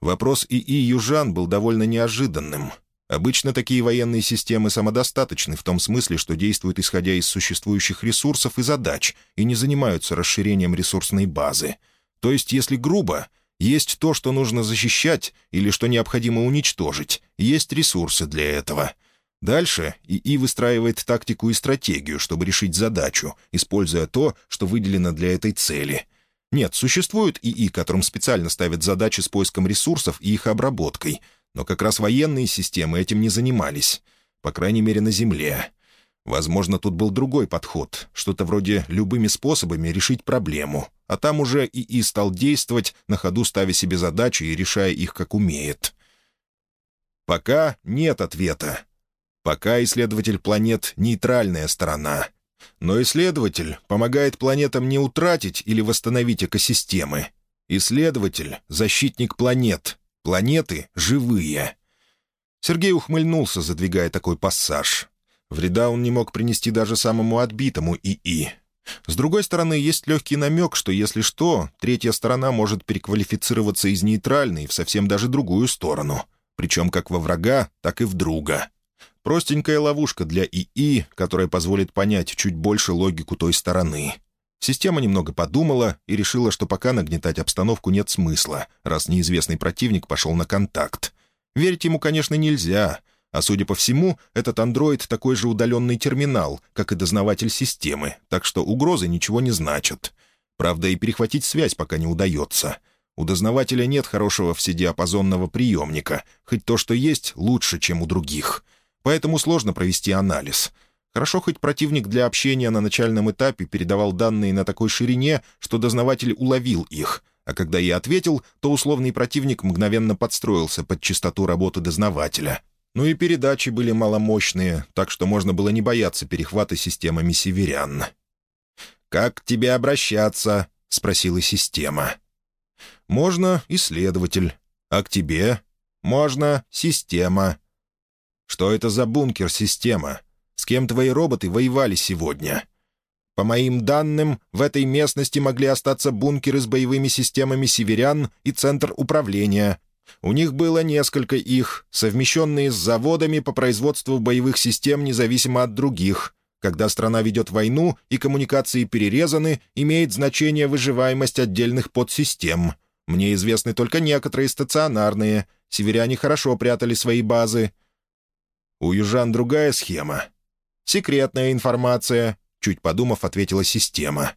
Вопрос ИИ «Южан» был довольно неожиданным — Обычно такие военные системы самодостаточны в том смысле, что действуют исходя из существующих ресурсов и задач и не занимаются расширением ресурсной базы. То есть, если грубо, есть то, что нужно защищать или что необходимо уничтожить, есть ресурсы для этого. Дальше ИИ выстраивает тактику и стратегию, чтобы решить задачу, используя то, что выделено для этой цели. Нет, существуют ИИ, которым специально ставят задачи с поиском ресурсов и их обработкой — но как раз военные системы этим не занимались. По крайней мере, на Земле. Возможно, тут был другой подход, что-то вроде любыми способами решить проблему, а там уже ИИ стал действовать, на ходу ставя себе задачи и решая их как умеет. Пока нет ответа. Пока исследователь планет — нейтральная сторона. Но исследователь помогает планетам не утратить или восстановить экосистемы. Исследователь — защитник планет, Планеты живые. Сергей ухмыльнулся, задвигая такой пассаж. Вреда он не мог принести даже самому отбитому ИИ. С другой стороны, есть легкий намек, что, если что, третья сторона может переквалифицироваться из нейтральной в совсем даже другую сторону. Причем как во врага, так и в друга. Простенькая ловушка для ИИ, которая позволит понять чуть больше логику той стороны. Система немного подумала и решила, что пока нагнетать обстановку нет смысла, раз неизвестный противник пошел на контакт. Верить ему, конечно, нельзя, а судя по всему, этот андроид такой же удаленный терминал, как и дознаватель системы, так что угрозы ничего не значат. Правда, и перехватить связь пока не удается. У дознавателя нет хорошего вседиапазонного приемника, хоть то, что есть, лучше, чем у других. Поэтому сложно провести анализ — Хорошо, хоть противник для общения на начальном этапе передавал данные на такой ширине, что дознаватель уловил их, а когда я ответил, то условный противник мгновенно подстроился под частоту работы дознавателя. Ну и передачи были маломощные, так что можно было не бояться перехвата системами северян. «Как к тебе обращаться?» — спросила система. «Можно, исследователь. А к тебе?» «Можно, система». «Что это за бункер-система?» С кем твои роботы воевали сегодня?» По моим данным, в этой местности могли остаться бункеры с боевыми системами «Северян» и Центр управления. У них было несколько их, совмещенные с заводами по производству боевых систем независимо от других. Когда страна ведет войну и коммуникации перерезаны, имеет значение выживаемость отдельных подсистем. Мне известны только некоторые стационарные. Северяне хорошо прятали свои базы. У южан другая схема. Секретная информация, Чуть подумав, ответила система.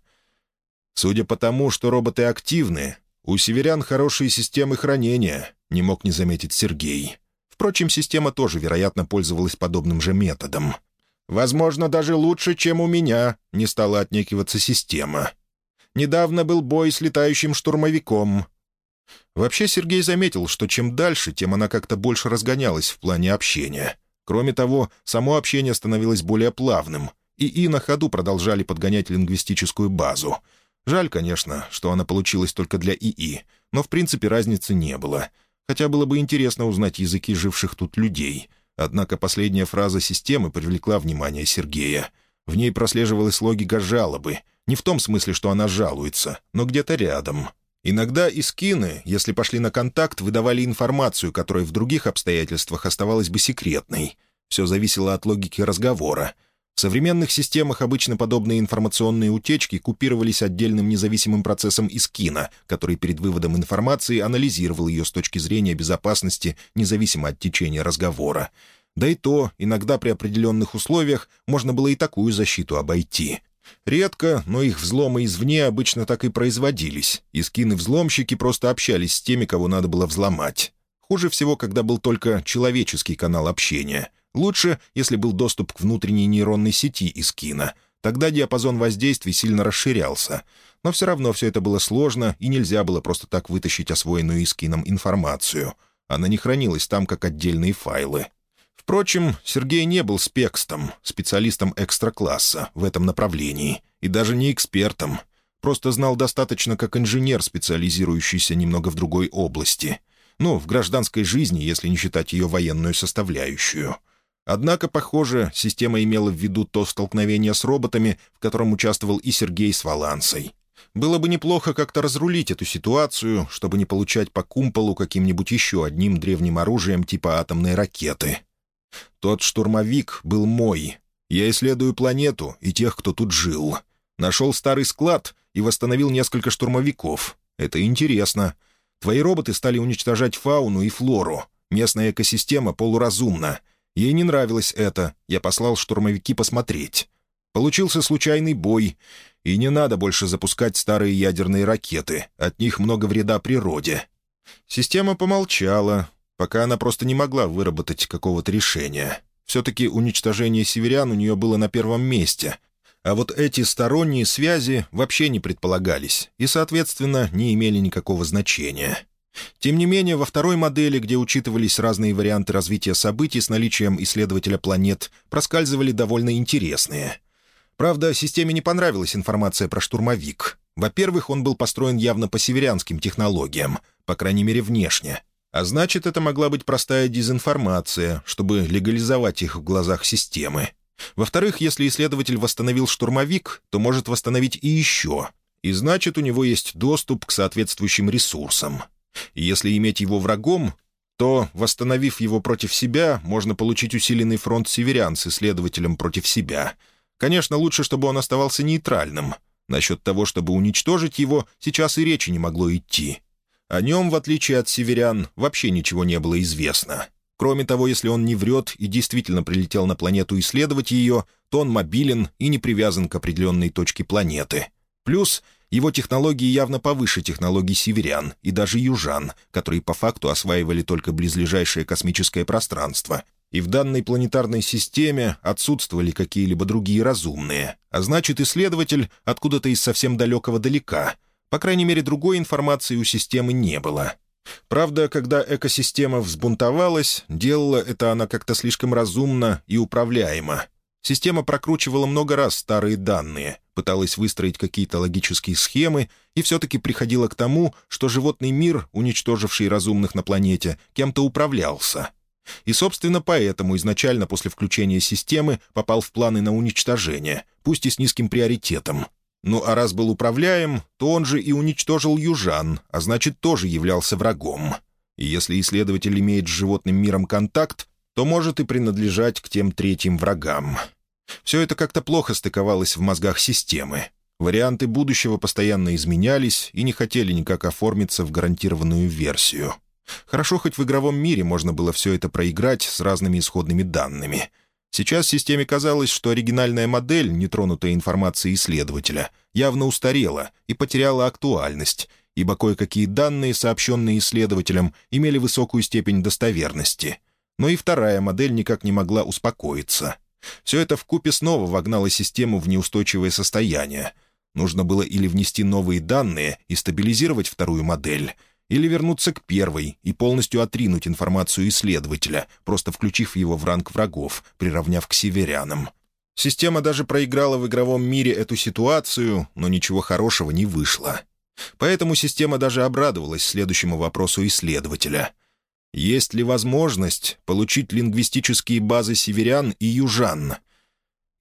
«Судя по тому, что роботы активны, у северян хорошие системы хранения», — не мог не заметить Сергей. Впрочем, система тоже, вероятно, пользовалась подобным же методом. «Возможно, даже лучше, чем у меня», — не стала отнекиваться система. «Недавно был бой с летающим штурмовиком». Вообще Сергей заметил, что чем дальше, тем она как-то больше разгонялась в плане общения. Кроме того, само общение становилось более плавным, ИИ на ходу продолжали подгонять лингвистическую базу. Жаль, конечно, что она получилась только для ИИ, но в принципе разницы не было. Хотя было бы интересно узнать языки живших тут людей. Однако последняя фраза системы привлекла внимание Сергея. В ней прослеживалась логика жалобы. Не в том смысле, что она жалуется, но где-то рядом. Иногда и скины, если пошли на контакт, выдавали информацию, которая в других обстоятельствах оставалась бы секретной. Все зависело от логики разговора — в современных системах обычно подобные информационные утечки купировались отдельным независимым процессом из кино, который перед выводом информации анализировал ее с точки зрения безопасности, независимо от течения разговора. Да и то, иногда при определенных условиях можно было и такую защиту обойти. Редко, но их взломы извне обычно так и производились, и скины-взломщики просто общались с теми, кого надо было взломать. Хуже всего, когда был только человеческий канал общения — Лучше, если был доступ к внутренней нейронной сети из кино. Тогда диапазон воздействий сильно расширялся. Но все равно все это было сложно, и нельзя было просто так вытащить освоенную из кином информацию. Она не хранилась там, как отдельные файлы. Впрочем, Сергей не был спекстом, специалистом экстра-класса в этом направлении, и даже не экспертом. Просто знал достаточно как инженер, специализирующийся немного в другой области. Ну, в гражданской жизни, если не считать ее военную составляющую. Однако, похоже, система имела в виду то столкновение с роботами, в котором участвовал и Сергей с Валансой. Было бы неплохо как-то разрулить эту ситуацию, чтобы не получать по кумполу каким-нибудь еще одним древним оружием типа атомной ракеты. Тот штурмовик был мой. Я исследую планету и тех, кто тут жил. Нашел старый склад и восстановил несколько штурмовиков. Это интересно. Твои роботы стали уничтожать фауну и флору. Местная экосистема полуразумна — Ей не нравилось это. Я послал штурмовики посмотреть. Получился случайный бой, и не надо больше запускать старые ядерные ракеты. От них много вреда природе. Система помолчала, пока она просто не могла выработать какого-то решения. Все-таки уничтожение северян у нее было на первом месте. А вот эти сторонние связи вообще не предполагались и, соответственно, не имели никакого значения. Тем не менее, во второй модели, где учитывались разные варианты развития событий с наличием исследователя планет, проскальзывали довольно интересные. Правда, системе не понравилась информация про штурмовик. Во-первых, он был построен явно по северянским технологиям, по крайней мере, внешне. А значит, это могла быть простая дезинформация, чтобы легализовать их в глазах системы. Во-вторых, если исследователь восстановил штурмовик, то может восстановить и еще. И значит, у него есть доступ к соответствующим ресурсам. И если иметь его врагом, то, восстановив его против себя, можно получить усиленный фронт северян с исследователем против себя. Конечно, лучше, чтобы он оставался нейтральным. Насчет того, чтобы уничтожить его, сейчас и речи не могло идти. О нем, в отличие от северян, вообще ничего не было известно. Кроме того, если он не врет и действительно прилетел на планету исследовать ее, то он мобилен и не привязан к определенной точке планеты. Плюс его технологии явно повыше технологий северян и даже южан, которые по факту осваивали только близлежащее космическое пространство. И в данной планетарной системе отсутствовали какие-либо другие разумные. А значит, исследователь откуда-то из совсем далекого далека. По крайней мере, другой информации у системы не было. Правда, когда экосистема взбунтовалась, делала это она как-то слишком разумно и управляемо. Система прокручивала много раз старые данные, пыталась выстроить какие-то логические схемы и все-таки приходила к тому, что животный мир, уничтоживший разумных на планете, кем-то управлялся. И, собственно, поэтому изначально после включения системы попал в планы на уничтожение, пусть и с низким приоритетом. Ну а раз был управляем, то он же и уничтожил южан, а значит, тоже являлся врагом. И если исследователь имеет с животным миром контакт, то может и принадлежать к тем третьим врагам. Все это как-то плохо стыковалось в мозгах системы. Варианты будущего постоянно изменялись и не хотели никак оформиться в гарантированную версию. Хорошо, хоть в игровом мире можно было все это проиграть с разными исходными данными. Сейчас системе казалось, что оригинальная модель, нетронутая информацией исследователя, явно устарела и потеряла актуальность, ибо кое-какие данные, сообщенные исследователям, имели высокую степень достоверности. Но и вторая модель никак не могла успокоиться. Все это вкупе снова вогнало систему в неустойчивое состояние. Нужно было или внести новые данные и стабилизировать вторую модель, или вернуться к первой и полностью отринуть информацию исследователя, просто включив его в ранг врагов, приравняв к северянам. Система даже проиграла в игровом мире эту ситуацию, но ничего хорошего не вышло. Поэтому система даже обрадовалась следующему вопросу исследователя. Есть ли возможность получить лингвистические базы северян и южан?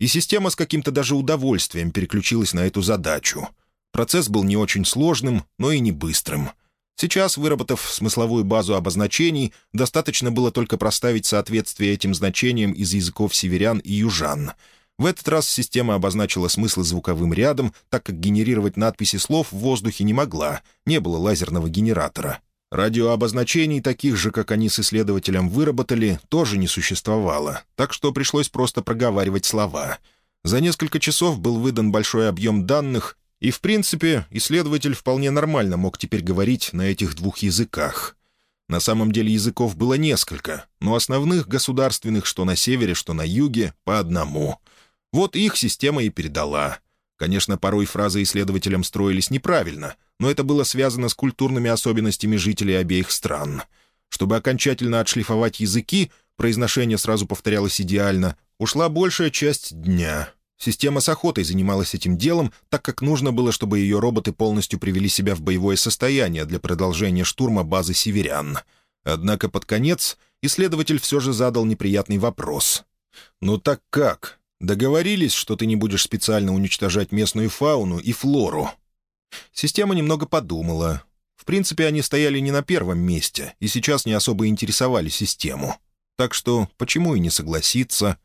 И система с каким-то даже удовольствием переключилась на эту задачу. Процесс был не очень сложным, но и не быстрым — Сейчас, выработав смысловую базу обозначений, достаточно было только проставить соответствие этим значениям из языков северян и южан. В этот раз система обозначила смыслы звуковым рядом, так как генерировать надписи слов в воздухе не могла, не было лазерного генератора. Радиообозначений, таких же, как они с исследователем выработали, тоже не существовало, так что пришлось просто проговаривать слова. За несколько часов был выдан большой объем данных, и, в принципе, исследователь вполне нормально мог теперь говорить на этих двух языках. На самом деле языков было несколько, но основных государственных, что на севере, что на юге, по одному. Вот их система и передала. Конечно, порой фразы исследователям строились неправильно, но это было связано с культурными особенностями жителей обеих стран. Чтобы окончательно отшлифовать языки, произношение сразу повторялось идеально, ушла большая часть дня — Система с охотой занималась этим делом, так как нужно было, чтобы ее роботы полностью привели себя в боевое состояние для продолжения штурма базы «Северян». Однако под конец исследователь все же задал неприятный вопрос. «Ну так как? Договорились, что ты не будешь специально уничтожать местную фауну и флору?» Система немного подумала. В принципе, они стояли не на первом месте и сейчас не особо интересовали систему. Так что почему и не согласиться?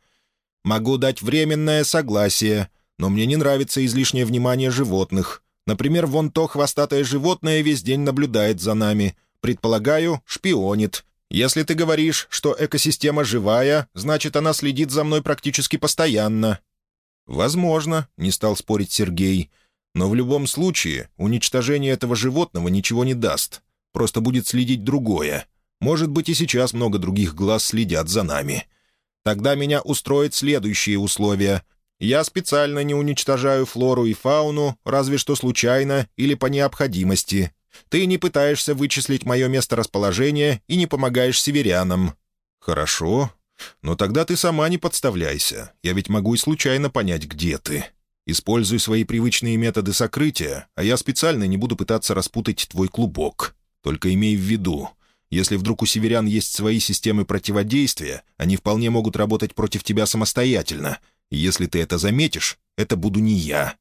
Могу дать временное согласие, но мне не нравится излишнее внимание животных. Например, вон то хвостатое животное весь день наблюдает за нами. Предполагаю, шпионит. Если ты говоришь, что экосистема живая, значит, она следит за мной практически постоянно». «Возможно», — не стал спорить Сергей. «Но в любом случае уничтожение этого животного ничего не даст. Просто будет следить другое. Может быть, и сейчас много других глаз следят за нами. Тогда меня устроит следующие условия. Я специально не уничтожаю флору и фауну, разве что случайно или по необходимости. Ты не пытаешься вычислить мое месторасположение и не помогаешь северянам». «Хорошо. Но тогда ты сама не подставляйся. Я ведь могу и случайно понять, где ты. Используй свои привычные методы сокрытия, а я специально не буду пытаться распутать твой клубок. Только имей в виду, если вдруг у северян есть свои системы противодействия, они вполне могут работать против тебя самостоятельно. И если ты это заметишь, это буду не я.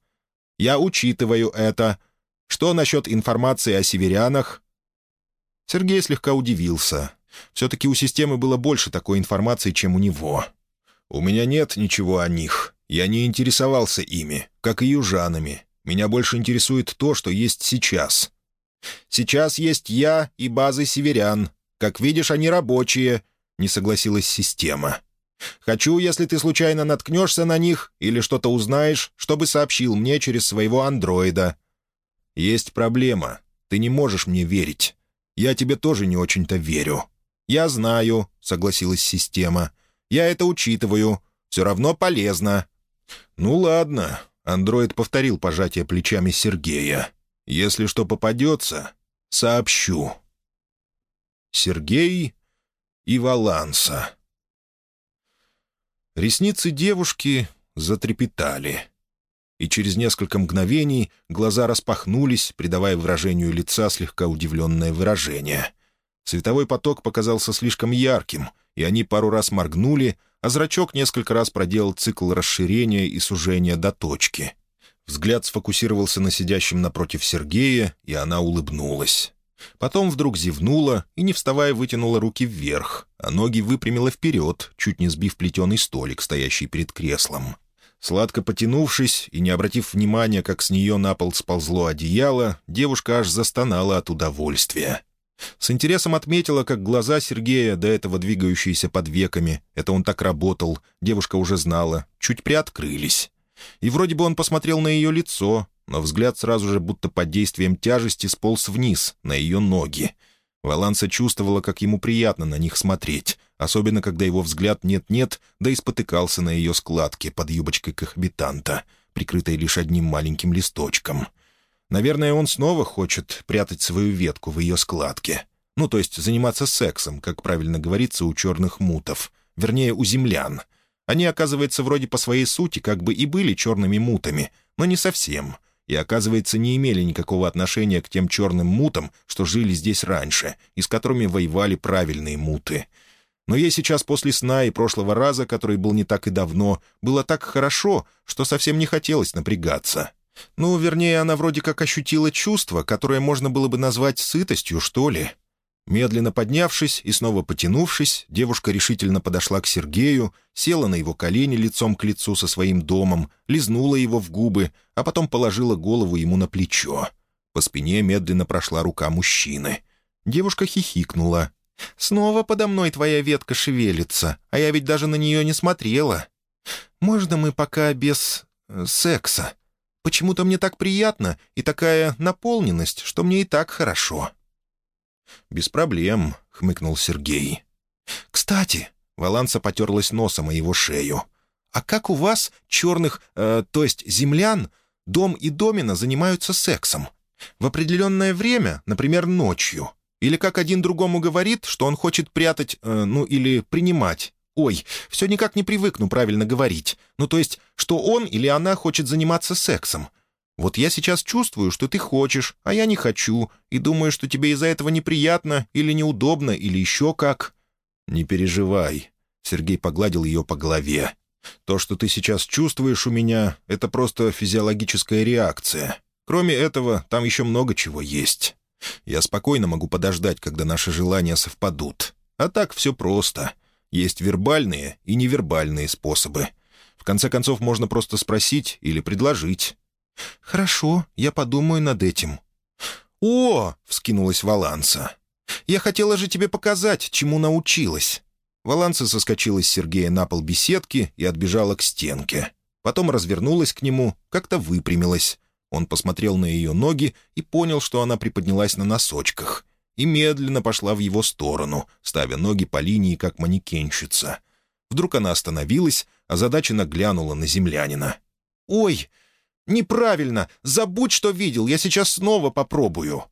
Я учитываю это. Что насчет информации о северянах?» Сергей слегка удивился. Все-таки у системы было больше такой информации, чем у него. «У меня нет ничего о них. Я не интересовался ими, как и южанами. Меня больше интересует то, что есть сейчас. Сейчас есть я и базы северян. Как видишь, они рабочие», — не согласилась система. «Хочу, если ты случайно наткнешься на них или что-то узнаешь, чтобы сообщил мне через своего андроида». «Есть проблема. Ты не можешь мне верить. Я тебе тоже не очень-то верю». «Я знаю», — согласилась система. «Я это учитываю. Все равно полезно». «Ну ладно», — андроид повторил пожатие плечами Сергея. Если что попадется, сообщу. Сергей и Валанса. Ресницы девушки затрепетали, и через несколько мгновений глаза распахнулись, придавая выражению лица слегка удивленное выражение. Световой поток показался слишком ярким, и они пару раз моргнули, а зрачок несколько раз проделал цикл расширения и сужения до точки. Взгляд сфокусировался на сидящем напротив Сергея, и она улыбнулась. Потом вдруг зевнула и, не вставая, вытянула руки вверх, а ноги выпрямила вперед, чуть не сбив плетеный столик, стоящий перед креслом. Сладко потянувшись и не обратив внимания, как с нее на пол сползло одеяло, девушка аж застонала от удовольствия. С интересом отметила, как глаза Сергея, до этого двигающиеся под веками, это он так работал, девушка уже знала, чуть приоткрылись. И вроде бы он посмотрел на ее лицо, но взгляд сразу же будто под действием тяжести сполз вниз, на ее ноги. Валанса чувствовала, как ему приятно на них смотреть, особенно когда его взгляд нет-нет, да и спотыкался на ее складке под юбочкой кохабитанта, прикрытой лишь одним маленьким листочком. Наверное, он снова хочет прятать свою ветку в ее складке. Ну, то есть заниматься сексом, как правильно говорится у черных мутов. Вернее, у землян. Они, оказывается, вроде по своей сути как бы и были черными мутами, но не совсем — и, оказывается, не имели никакого отношения к тем черным мутам, что жили здесь раньше, и с которыми воевали правильные муты. Но ей сейчас после сна и прошлого раза, который был не так и давно, было так хорошо, что совсем не хотелось напрягаться. Ну, вернее, она вроде как ощутила чувство, которое можно было бы назвать сытостью, что ли. Медленно поднявшись и снова потянувшись, девушка решительно подошла к Сергею, села на его колени лицом к лицу со своим домом, лизнула его в губы, а потом положила голову ему на плечо. По спине медленно прошла рука мужчины. Девушка хихикнула. «Снова подо мной твоя ветка шевелится, а я ведь даже на нее не смотрела. Можно мы пока без... Э, секса? Почему-то мне так приятно и такая наполненность, что мне и так хорошо». «Без проблем», — хмыкнул Сергей. «Кстати», — Валанса потерлась носом о его шею, «а как у вас, черных, э, то есть землян, дом и домина занимаются сексом? В определенное время, например, ночью? Или как один другому говорит, что он хочет прятать, э, ну или принимать? Ой, все никак не привыкну правильно говорить. Ну то есть, что он или она хочет заниматься сексом. Вот я сейчас чувствую, что ты хочешь, а я не хочу, и думаю, что тебе из-за этого неприятно или неудобно, или еще как». «Не переживай», — Сергей погладил ее по голове. «То, что ты сейчас чувствуешь у меня, — это просто физиологическая реакция. Кроме этого, там еще много чего есть. Я спокойно могу подождать, когда наши желания совпадут. А так все просто. Есть вербальные и невербальные способы. Конце концов, можно просто спросить или предложить. «Хорошо, я подумаю над этим». «О!» — вскинулась Валанса. «Я хотела же тебе показать, чему научилась». Валанса соскочила с Сергея на пол беседки и отбежала к стенке. Потом развернулась к нему, как-то выпрямилась. Он посмотрел на ее ноги и понял, что она приподнялась на носочках. И медленно пошла в его сторону, ставя ноги по линии, как манекенщица. Вдруг она остановилась, а задача наглянула на землянина. «Ой, «Неправильно! Забудь, что видел! Я сейчас снова попробую!»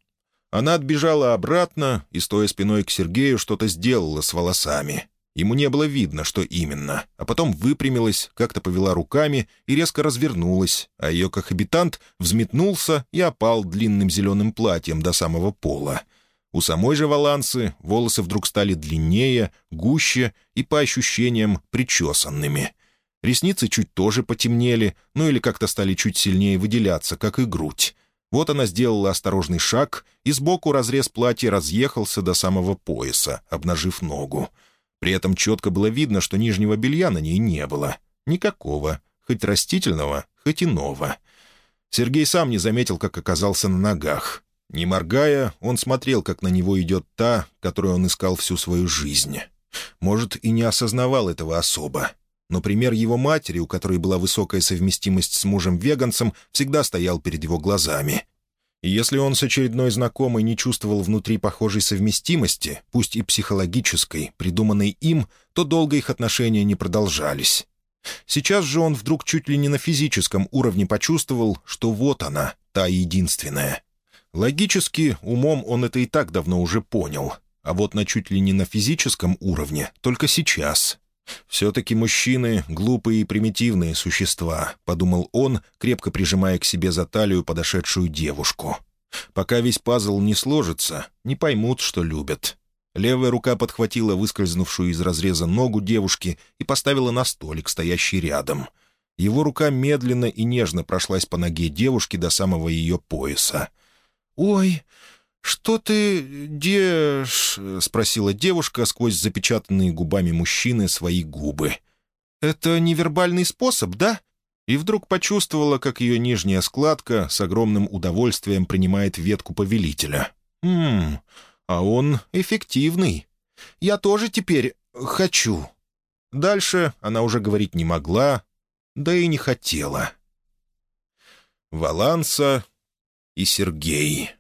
Она отбежала обратно и, стоя спиной к Сергею, что-то сделала с волосами. Ему не было видно, что именно, а потом выпрямилась, как-то повела руками и резко развернулась, а ее кохабитант взметнулся и опал длинным зеленым платьем до самого пола. У самой же Валансы волосы вдруг стали длиннее, гуще и, по ощущениям, причесанными. Ресницы чуть тоже потемнели, ну или как-то стали чуть сильнее выделяться, как и грудь. Вот она сделала осторожный шаг, и сбоку разрез платья разъехался до самого пояса, обнажив ногу. При этом четко было видно, что нижнего белья на ней не было. Никакого, хоть растительного, хоть иного. Сергей сам не заметил, как оказался на ногах. Не моргая, он смотрел, как на него идет та, которую он искал всю свою жизнь. Может, и не осознавал этого особо, но пример его матери, у которой была высокая совместимость с мужем-веганцем, всегда стоял перед его глазами. И если он с очередной знакомой не чувствовал внутри похожей совместимости, пусть и психологической, придуманной им, то долго их отношения не продолжались. Сейчас же он вдруг чуть ли не на физическом уровне почувствовал, что вот она, та единственная. Логически, умом он это и так давно уже понял, а вот на чуть ли не на физическом уровне только сейчас — «Все-таки мужчины — глупые и примитивные существа», — подумал он, крепко прижимая к себе за талию подошедшую девушку. «Пока весь пазл не сложится, не поймут, что любят. Левая рука подхватила выскользнувшую из разреза ногу девушки и поставила на столик, стоящий рядом. Его рука медленно и нежно прошлась по ноге девушки до самого ее пояса. «Ой, что ты дешь?» — спросила девушка сквозь запечатанные губами мужчины свои губы. «Это невербальный способ, да?» И вдруг почувствовала, как ее нижняя складка с огромным удовольствием принимает ветку повелителя. «Ммм, а он эффективный. Я тоже теперь хочу». Дальше она уже говорить не могла, да и не хотела. Валанса и Сергей.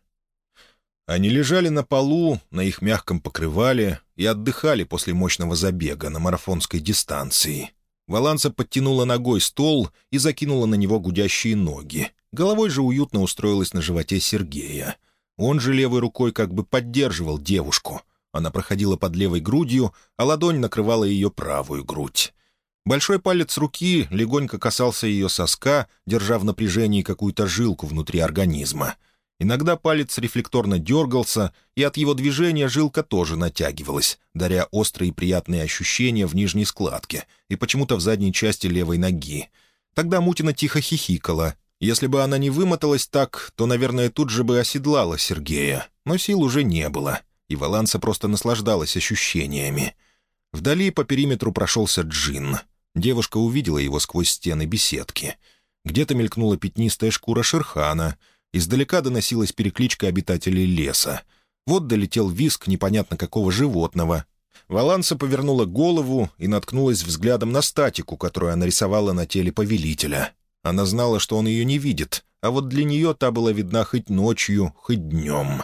Они лежали на полу, на их мягком покрывале и отдыхали после мощного забега на марафонской дистанции. Валанса подтянула ногой стол и закинула на него гудящие ноги. Головой же уютно устроилась на животе Сергея. Он же левой рукой как бы поддерживал девушку. Она проходила под левой грудью, а ладонь накрывала ее правую грудь. Большой палец руки легонько касался ее соска, держа в напряжении какую-то жилку внутри организма. Иногда палец рефлекторно дергался, и от его движения жилка тоже натягивалась, даря острые приятные ощущения в нижней складке и почему-то в задней части левой ноги. Тогда Мутина тихо хихикала. Если бы она не вымоталась так, то, наверное, тут же бы оседлала Сергея. Но сил уже не было, и Валанса просто наслаждалась ощущениями. Вдали по периметру прошелся джин — Девушка увидела его сквозь стены беседки. Где-то мелькнула пятнистая шкура шерхана. Издалека доносилась перекличка обитателей леса. Вот долетел виск непонятно какого животного. Валанса повернула голову и наткнулась взглядом на статику, которую она рисовала на теле повелителя. Она знала, что он ее не видит, а вот для нее та была видна хоть ночью, хоть днем.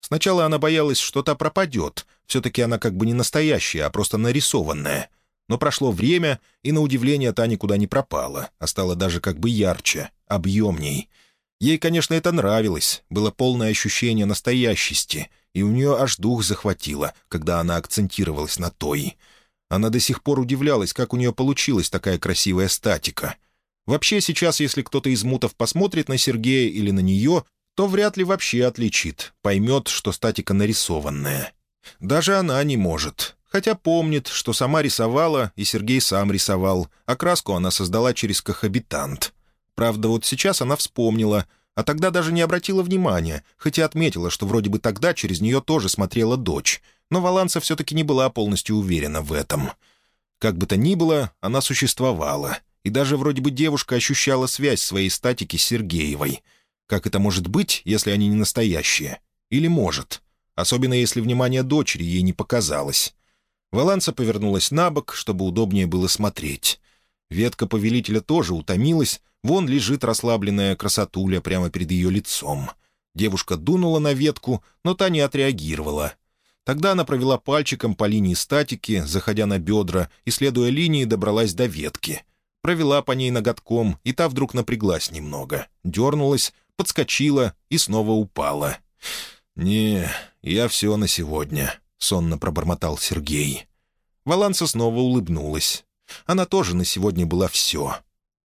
Сначала она боялась, что та пропадет. Все-таки она как бы не настоящая, а просто нарисованная — но прошло время, и, на удивление, та никуда не пропала, а стала даже как бы ярче, объемней. Ей, конечно, это нравилось, было полное ощущение настоящести, и у нее аж дух захватило, когда она акцентировалась на той. Она до сих пор удивлялась, как у нее получилась такая красивая статика. Вообще сейчас, если кто-то из мутов посмотрит на Сергея или на нее, то вряд ли вообще отличит, поймет, что статика нарисованная. Даже она не может хотя помнит, что сама рисовала, и Сергей сам рисовал, а краску она создала через кохабитант. Правда, вот сейчас она вспомнила, а тогда даже не обратила внимания, хотя отметила, что вроде бы тогда через нее тоже смотрела дочь, но Валанса все-таки не была полностью уверена в этом. Как бы то ни было, она существовала, и даже вроде бы девушка ощущала связь своей статики с Сергеевой. Как это может быть, если они не настоящие? Или может? Особенно если внимание дочери ей не показалось. Валанса повернулась на бок, чтобы удобнее было смотреть. Ветка повелителя тоже утомилась, вон лежит расслабленная красотуля прямо перед ее лицом. Девушка дунула на ветку, но та не отреагировала. Тогда она провела пальчиком по линии статики, заходя на бедра, и, следуя линии, добралась до ветки. Провела по ней ноготком, и та вдруг напряглась немного, дернулась, подскочила и снова упала. «Не, я все на сегодня», — сонно пробормотал Сергей. Валанса снова улыбнулась. Она тоже на сегодня была все.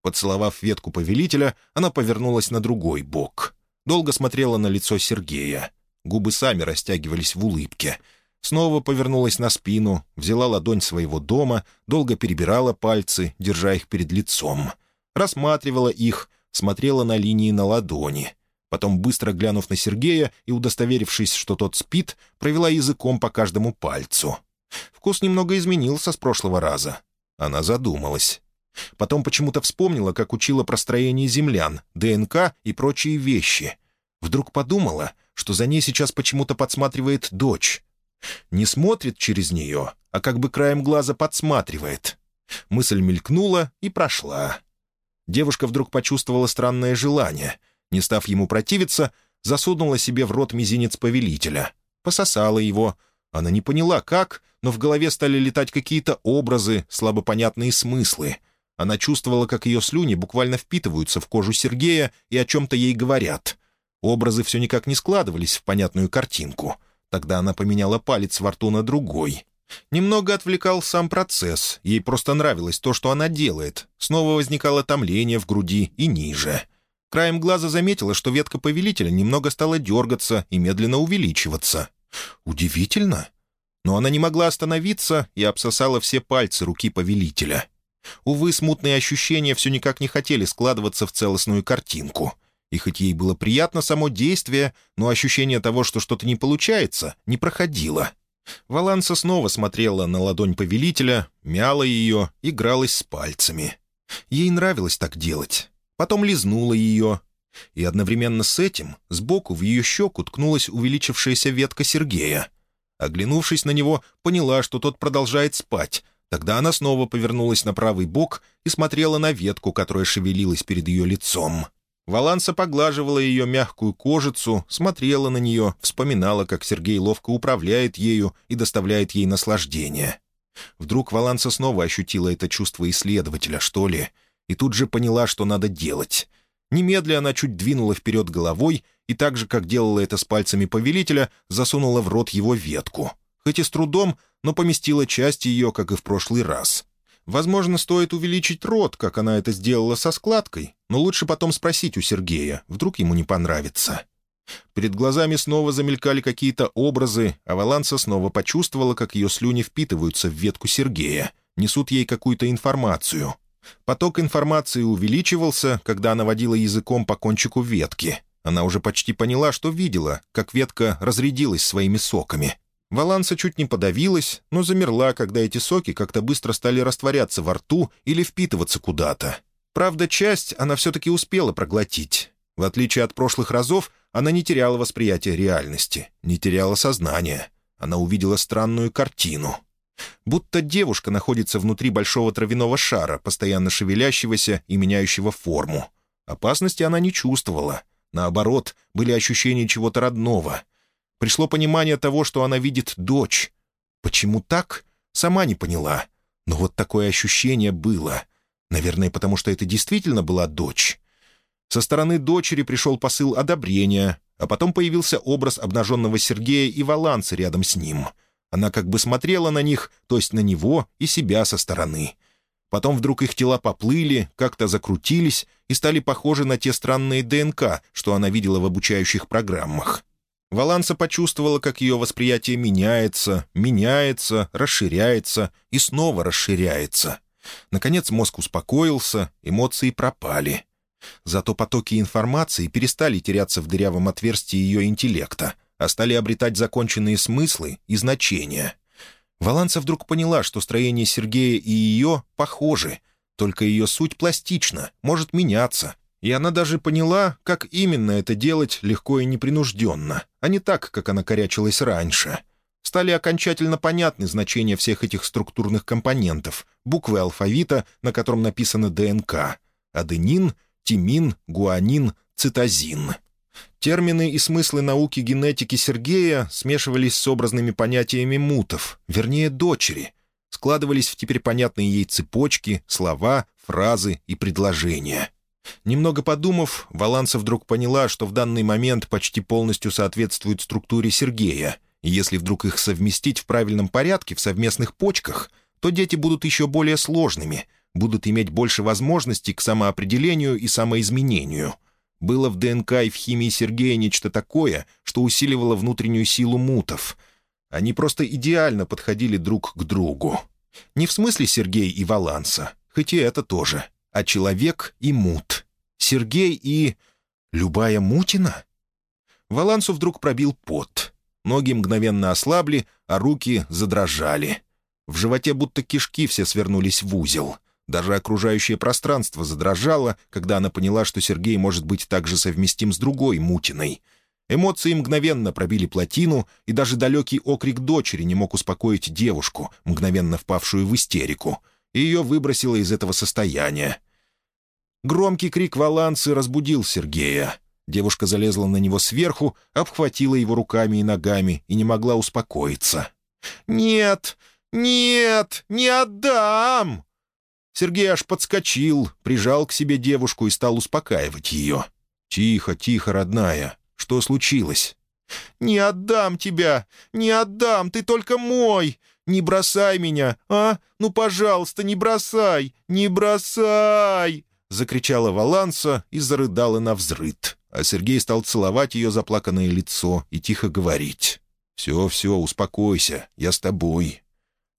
Поцеловав ветку повелителя, она повернулась на другой бок. Долго смотрела на лицо Сергея. Губы сами растягивались в улыбке. Снова повернулась на спину, взяла ладонь своего дома, долго перебирала пальцы, держа их перед лицом. Рассматривала их, смотрела на линии на ладони — Потом, быстро глянув на Сергея и удостоверившись, что тот спит, провела языком по каждому пальцу. Вкус немного изменился с прошлого раза. Она задумалась. Потом почему-то вспомнила, как учила про строение землян, ДНК и прочие вещи. Вдруг подумала, что за ней сейчас почему-то подсматривает дочь. Не смотрит через нее, а как бы краем глаза подсматривает. Мысль мелькнула и прошла. Девушка вдруг почувствовала странное желание — не став ему противиться, засунула себе в рот мизинец повелителя. Пососала его. Она не поняла, как, но в голове стали летать какие-то образы, слабопонятные смыслы. Она чувствовала, как ее слюни буквально впитываются в кожу Сергея и о чем-то ей говорят. Образы все никак не складывались в понятную картинку. Тогда она поменяла палец во рту на другой. Немного отвлекал сам процесс, ей просто нравилось то, что она делает. Снова возникало томление в груди и ниже — Краем глаза заметила, что ветка повелителя немного стала дергаться и медленно увеличиваться. Удивительно. Но она не могла остановиться и обсосала все пальцы руки повелителя. Увы, смутные ощущения все никак не хотели складываться в целостную картинку. И хоть ей было приятно само действие, но ощущение того, что что-то не получается, не проходило. Валанса снова смотрела на ладонь повелителя, мяла ее, игралась с пальцами. Ей нравилось так делать. Потом лизнула ее. И одновременно с этим сбоку в ее щеку ткнулась увеличившаяся ветка Сергея. Оглянувшись на него, поняла, что тот продолжает спать. Тогда она снова повернулась на правый бок и смотрела на ветку, которая шевелилась перед ее лицом. Валанса поглаживала ее мягкую кожицу, смотрела на нее, вспоминала, как Сергей ловко управляет ею и доставляет ей наслаждение. Вдруг Валанса снова ощутила это чувство исследователя, что ли, и тут же поняла, что надо делать. Немедля она чуть двинула вперед головой и так же, как делала это с пальцами повелителя, засунула в рот его ветку. Хоть и с трудом, но поместила часть ее, как и в прошлый раз. Возможно, стоит увеличить рот, как она это сделала со складкой, но лучше потом спросить у Сергея, вдруг ему не понравится. Перед глазами снова замелькали какие-то образы, а Валанса снова почувствовала, как ее слюни впитываются в ветку Сергея, несут ей какую-то информацию. Поток информации увеличивался, когда она водила языком по кончику ветки. Она уже почти поняла, что видела, как ветка разрядилась своими соками. Валанса чуть не подавилась, но замерла, когда эти соки как-то быстро стали растворяться во рту или впитываться куда-то. Правда, часть она все-таки успела проглотить. В отличие от прошлых разов, она не теряла восприятия реальности, не теряла сознания. Она увидела странную картину. Будто девушка находится внутри большого травяного шара, постоянно шевелящегося и меняющего форму. Опасности она не чувствовала. Наоборот, были ощущения чего-то родного — Пришло понимание того, что она видит дочь. Почему так? Сама не поняла. Но вот такое ощущение было. Наверное, потому что это действительно была дочь. Со стороны дочери пришел посыл одобрения, а потом появился образ обнаженного Сергея и Валанца рядом с ним. Она как бы смотрела на них, то есть на него и себя со стороны. Потом вдруг их тела поплыли, как-то закрутились и стали похожи на те странные ДНК, что она видела в обучающих программах. Валанса почувствовала, как ее восприятие меняется, меняется, расширяется и снова расширяется. Наконец мозг успокоился, эмоции пропали. Зато потоки информации перестали теряться в дырявом отверстии ее интеллекта, а стали обретать законченные смыслы и значения. Валанса вдруг поняла, что строение Сергея и ее похожи, только ее суть пластична, может меняться, и она даже поняла, как именно это делать легко и непринужденно, а не так, как она корячилась раньше. Стали окончательно понятны значения всех этих структурных компонентов, буквы алфавита, на котором написано ДНК — аденин, тимин, гуанин, цитозин. Термины и смыслы науки генетики Сергея смешивались с образными понятиями мутов, вернее, дочери, складывались в теперь понятные ей цепочки, слова, фразы и предложения — Немного подумав, Валанса вдруг поняла, что в данный момент почти полностью соответствует структуре Сергея, и если вдруг их совместить в правильном порядке в совместных почках, то дети будут еще более сложными, будут иметь больше возможностей к самоопределению и самоизменению. Было в ДНК и в химии Сергея нечто такое, что усиливало внутреннюю силу мутов. Они просто идеально подходили друг к другу. Не в смысле Сергей и Валанса, хоть и это тоже — а человек и мут. Сергей и... любая мутина? Валансу вдруг пробил пот. Ноги мгновенно ослабли, а руки задрожали. В животе будто кишки все свернулись в узел. Даже окружающее пространство задрожало, когда она поняла, что Сергей может быть также совместим с другой мутиной. Эмоции мгновенно пробили плотину, и даже далекий окрик дочери не мог успокоить девушку, мгновенно впавшую в истерику — и ее выбросило из этого состояния. Громкий крик Валансы разбудил Сергея. Девушка залезла на него сверху, обхватила его руками и ногами и не могла успокоиться. «Нет! Нет! Не отдам!» Сергей аж подскочил, прижал к себе девушку и стал успокаивать ее. «Тихо, тихо, родная. Что случилось?» «Не отдам тебя! Не отдам! Ты только мой! Не бросай меня, а? Ну, пожалуйста, не бросай! Не бросай!» Закричала Валанса и зарыдала на взрыд. А Сергей стал целовать ее заплаканное лицо и тихо говорить. «Все-все, успокойся, я с тобой».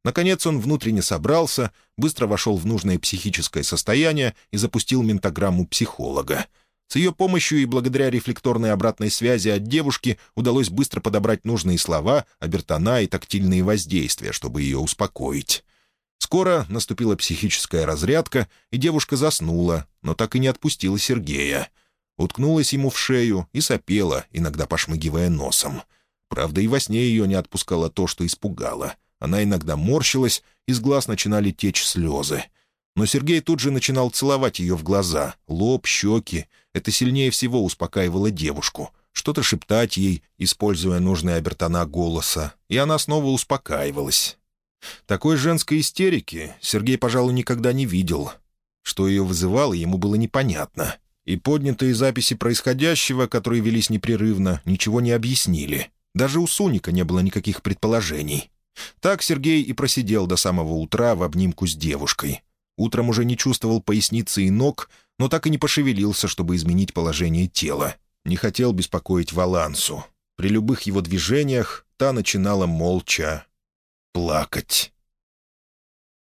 Наконец он внутренне собрался, быстро вошел в нужное психическое состояние и запустил ментограмму психолога. С ее помощью и благодаря рефлекторной обратной связи от девушки удалось быстро подобрать нужные слова, обертона и тактильные воздействия, чтобы ее успокоить. Скоро наступила психическая разрядка, и девушка заснула, но так и не отпустила Сергея. Уткнулась ему в шею и сопела, иногда пошмыгивая носом. Правда, и во сне ее не отпускало то, что испугало. Она иногда морщилась, из глаз начинали течь слезы. Но Сергей тут же начинал целовать ее в глаза, лоб, щеки. Это сильнее всего успокаивало девушку. Что-то шептать ей, используя нужные обертона голоса, и она снова успокаивалась. Такой женской истерики Сергей, пожалуй, никогда не видел. Что ее вызывало, ему было непонятно. И поднятые записи происходящего, которые велись непрерывно, ничего не объяснили. Даже у Суника не было никаких предположений. Так Сергей и просидел до самого утра в обнимку с девушкой. Утром уже не чувствовал поясницы и ног, но так и не пошевелился, чтобы изменить положение тела. Не хотел беспокоить Валансу. При любых его движениях та начинала молча плакать.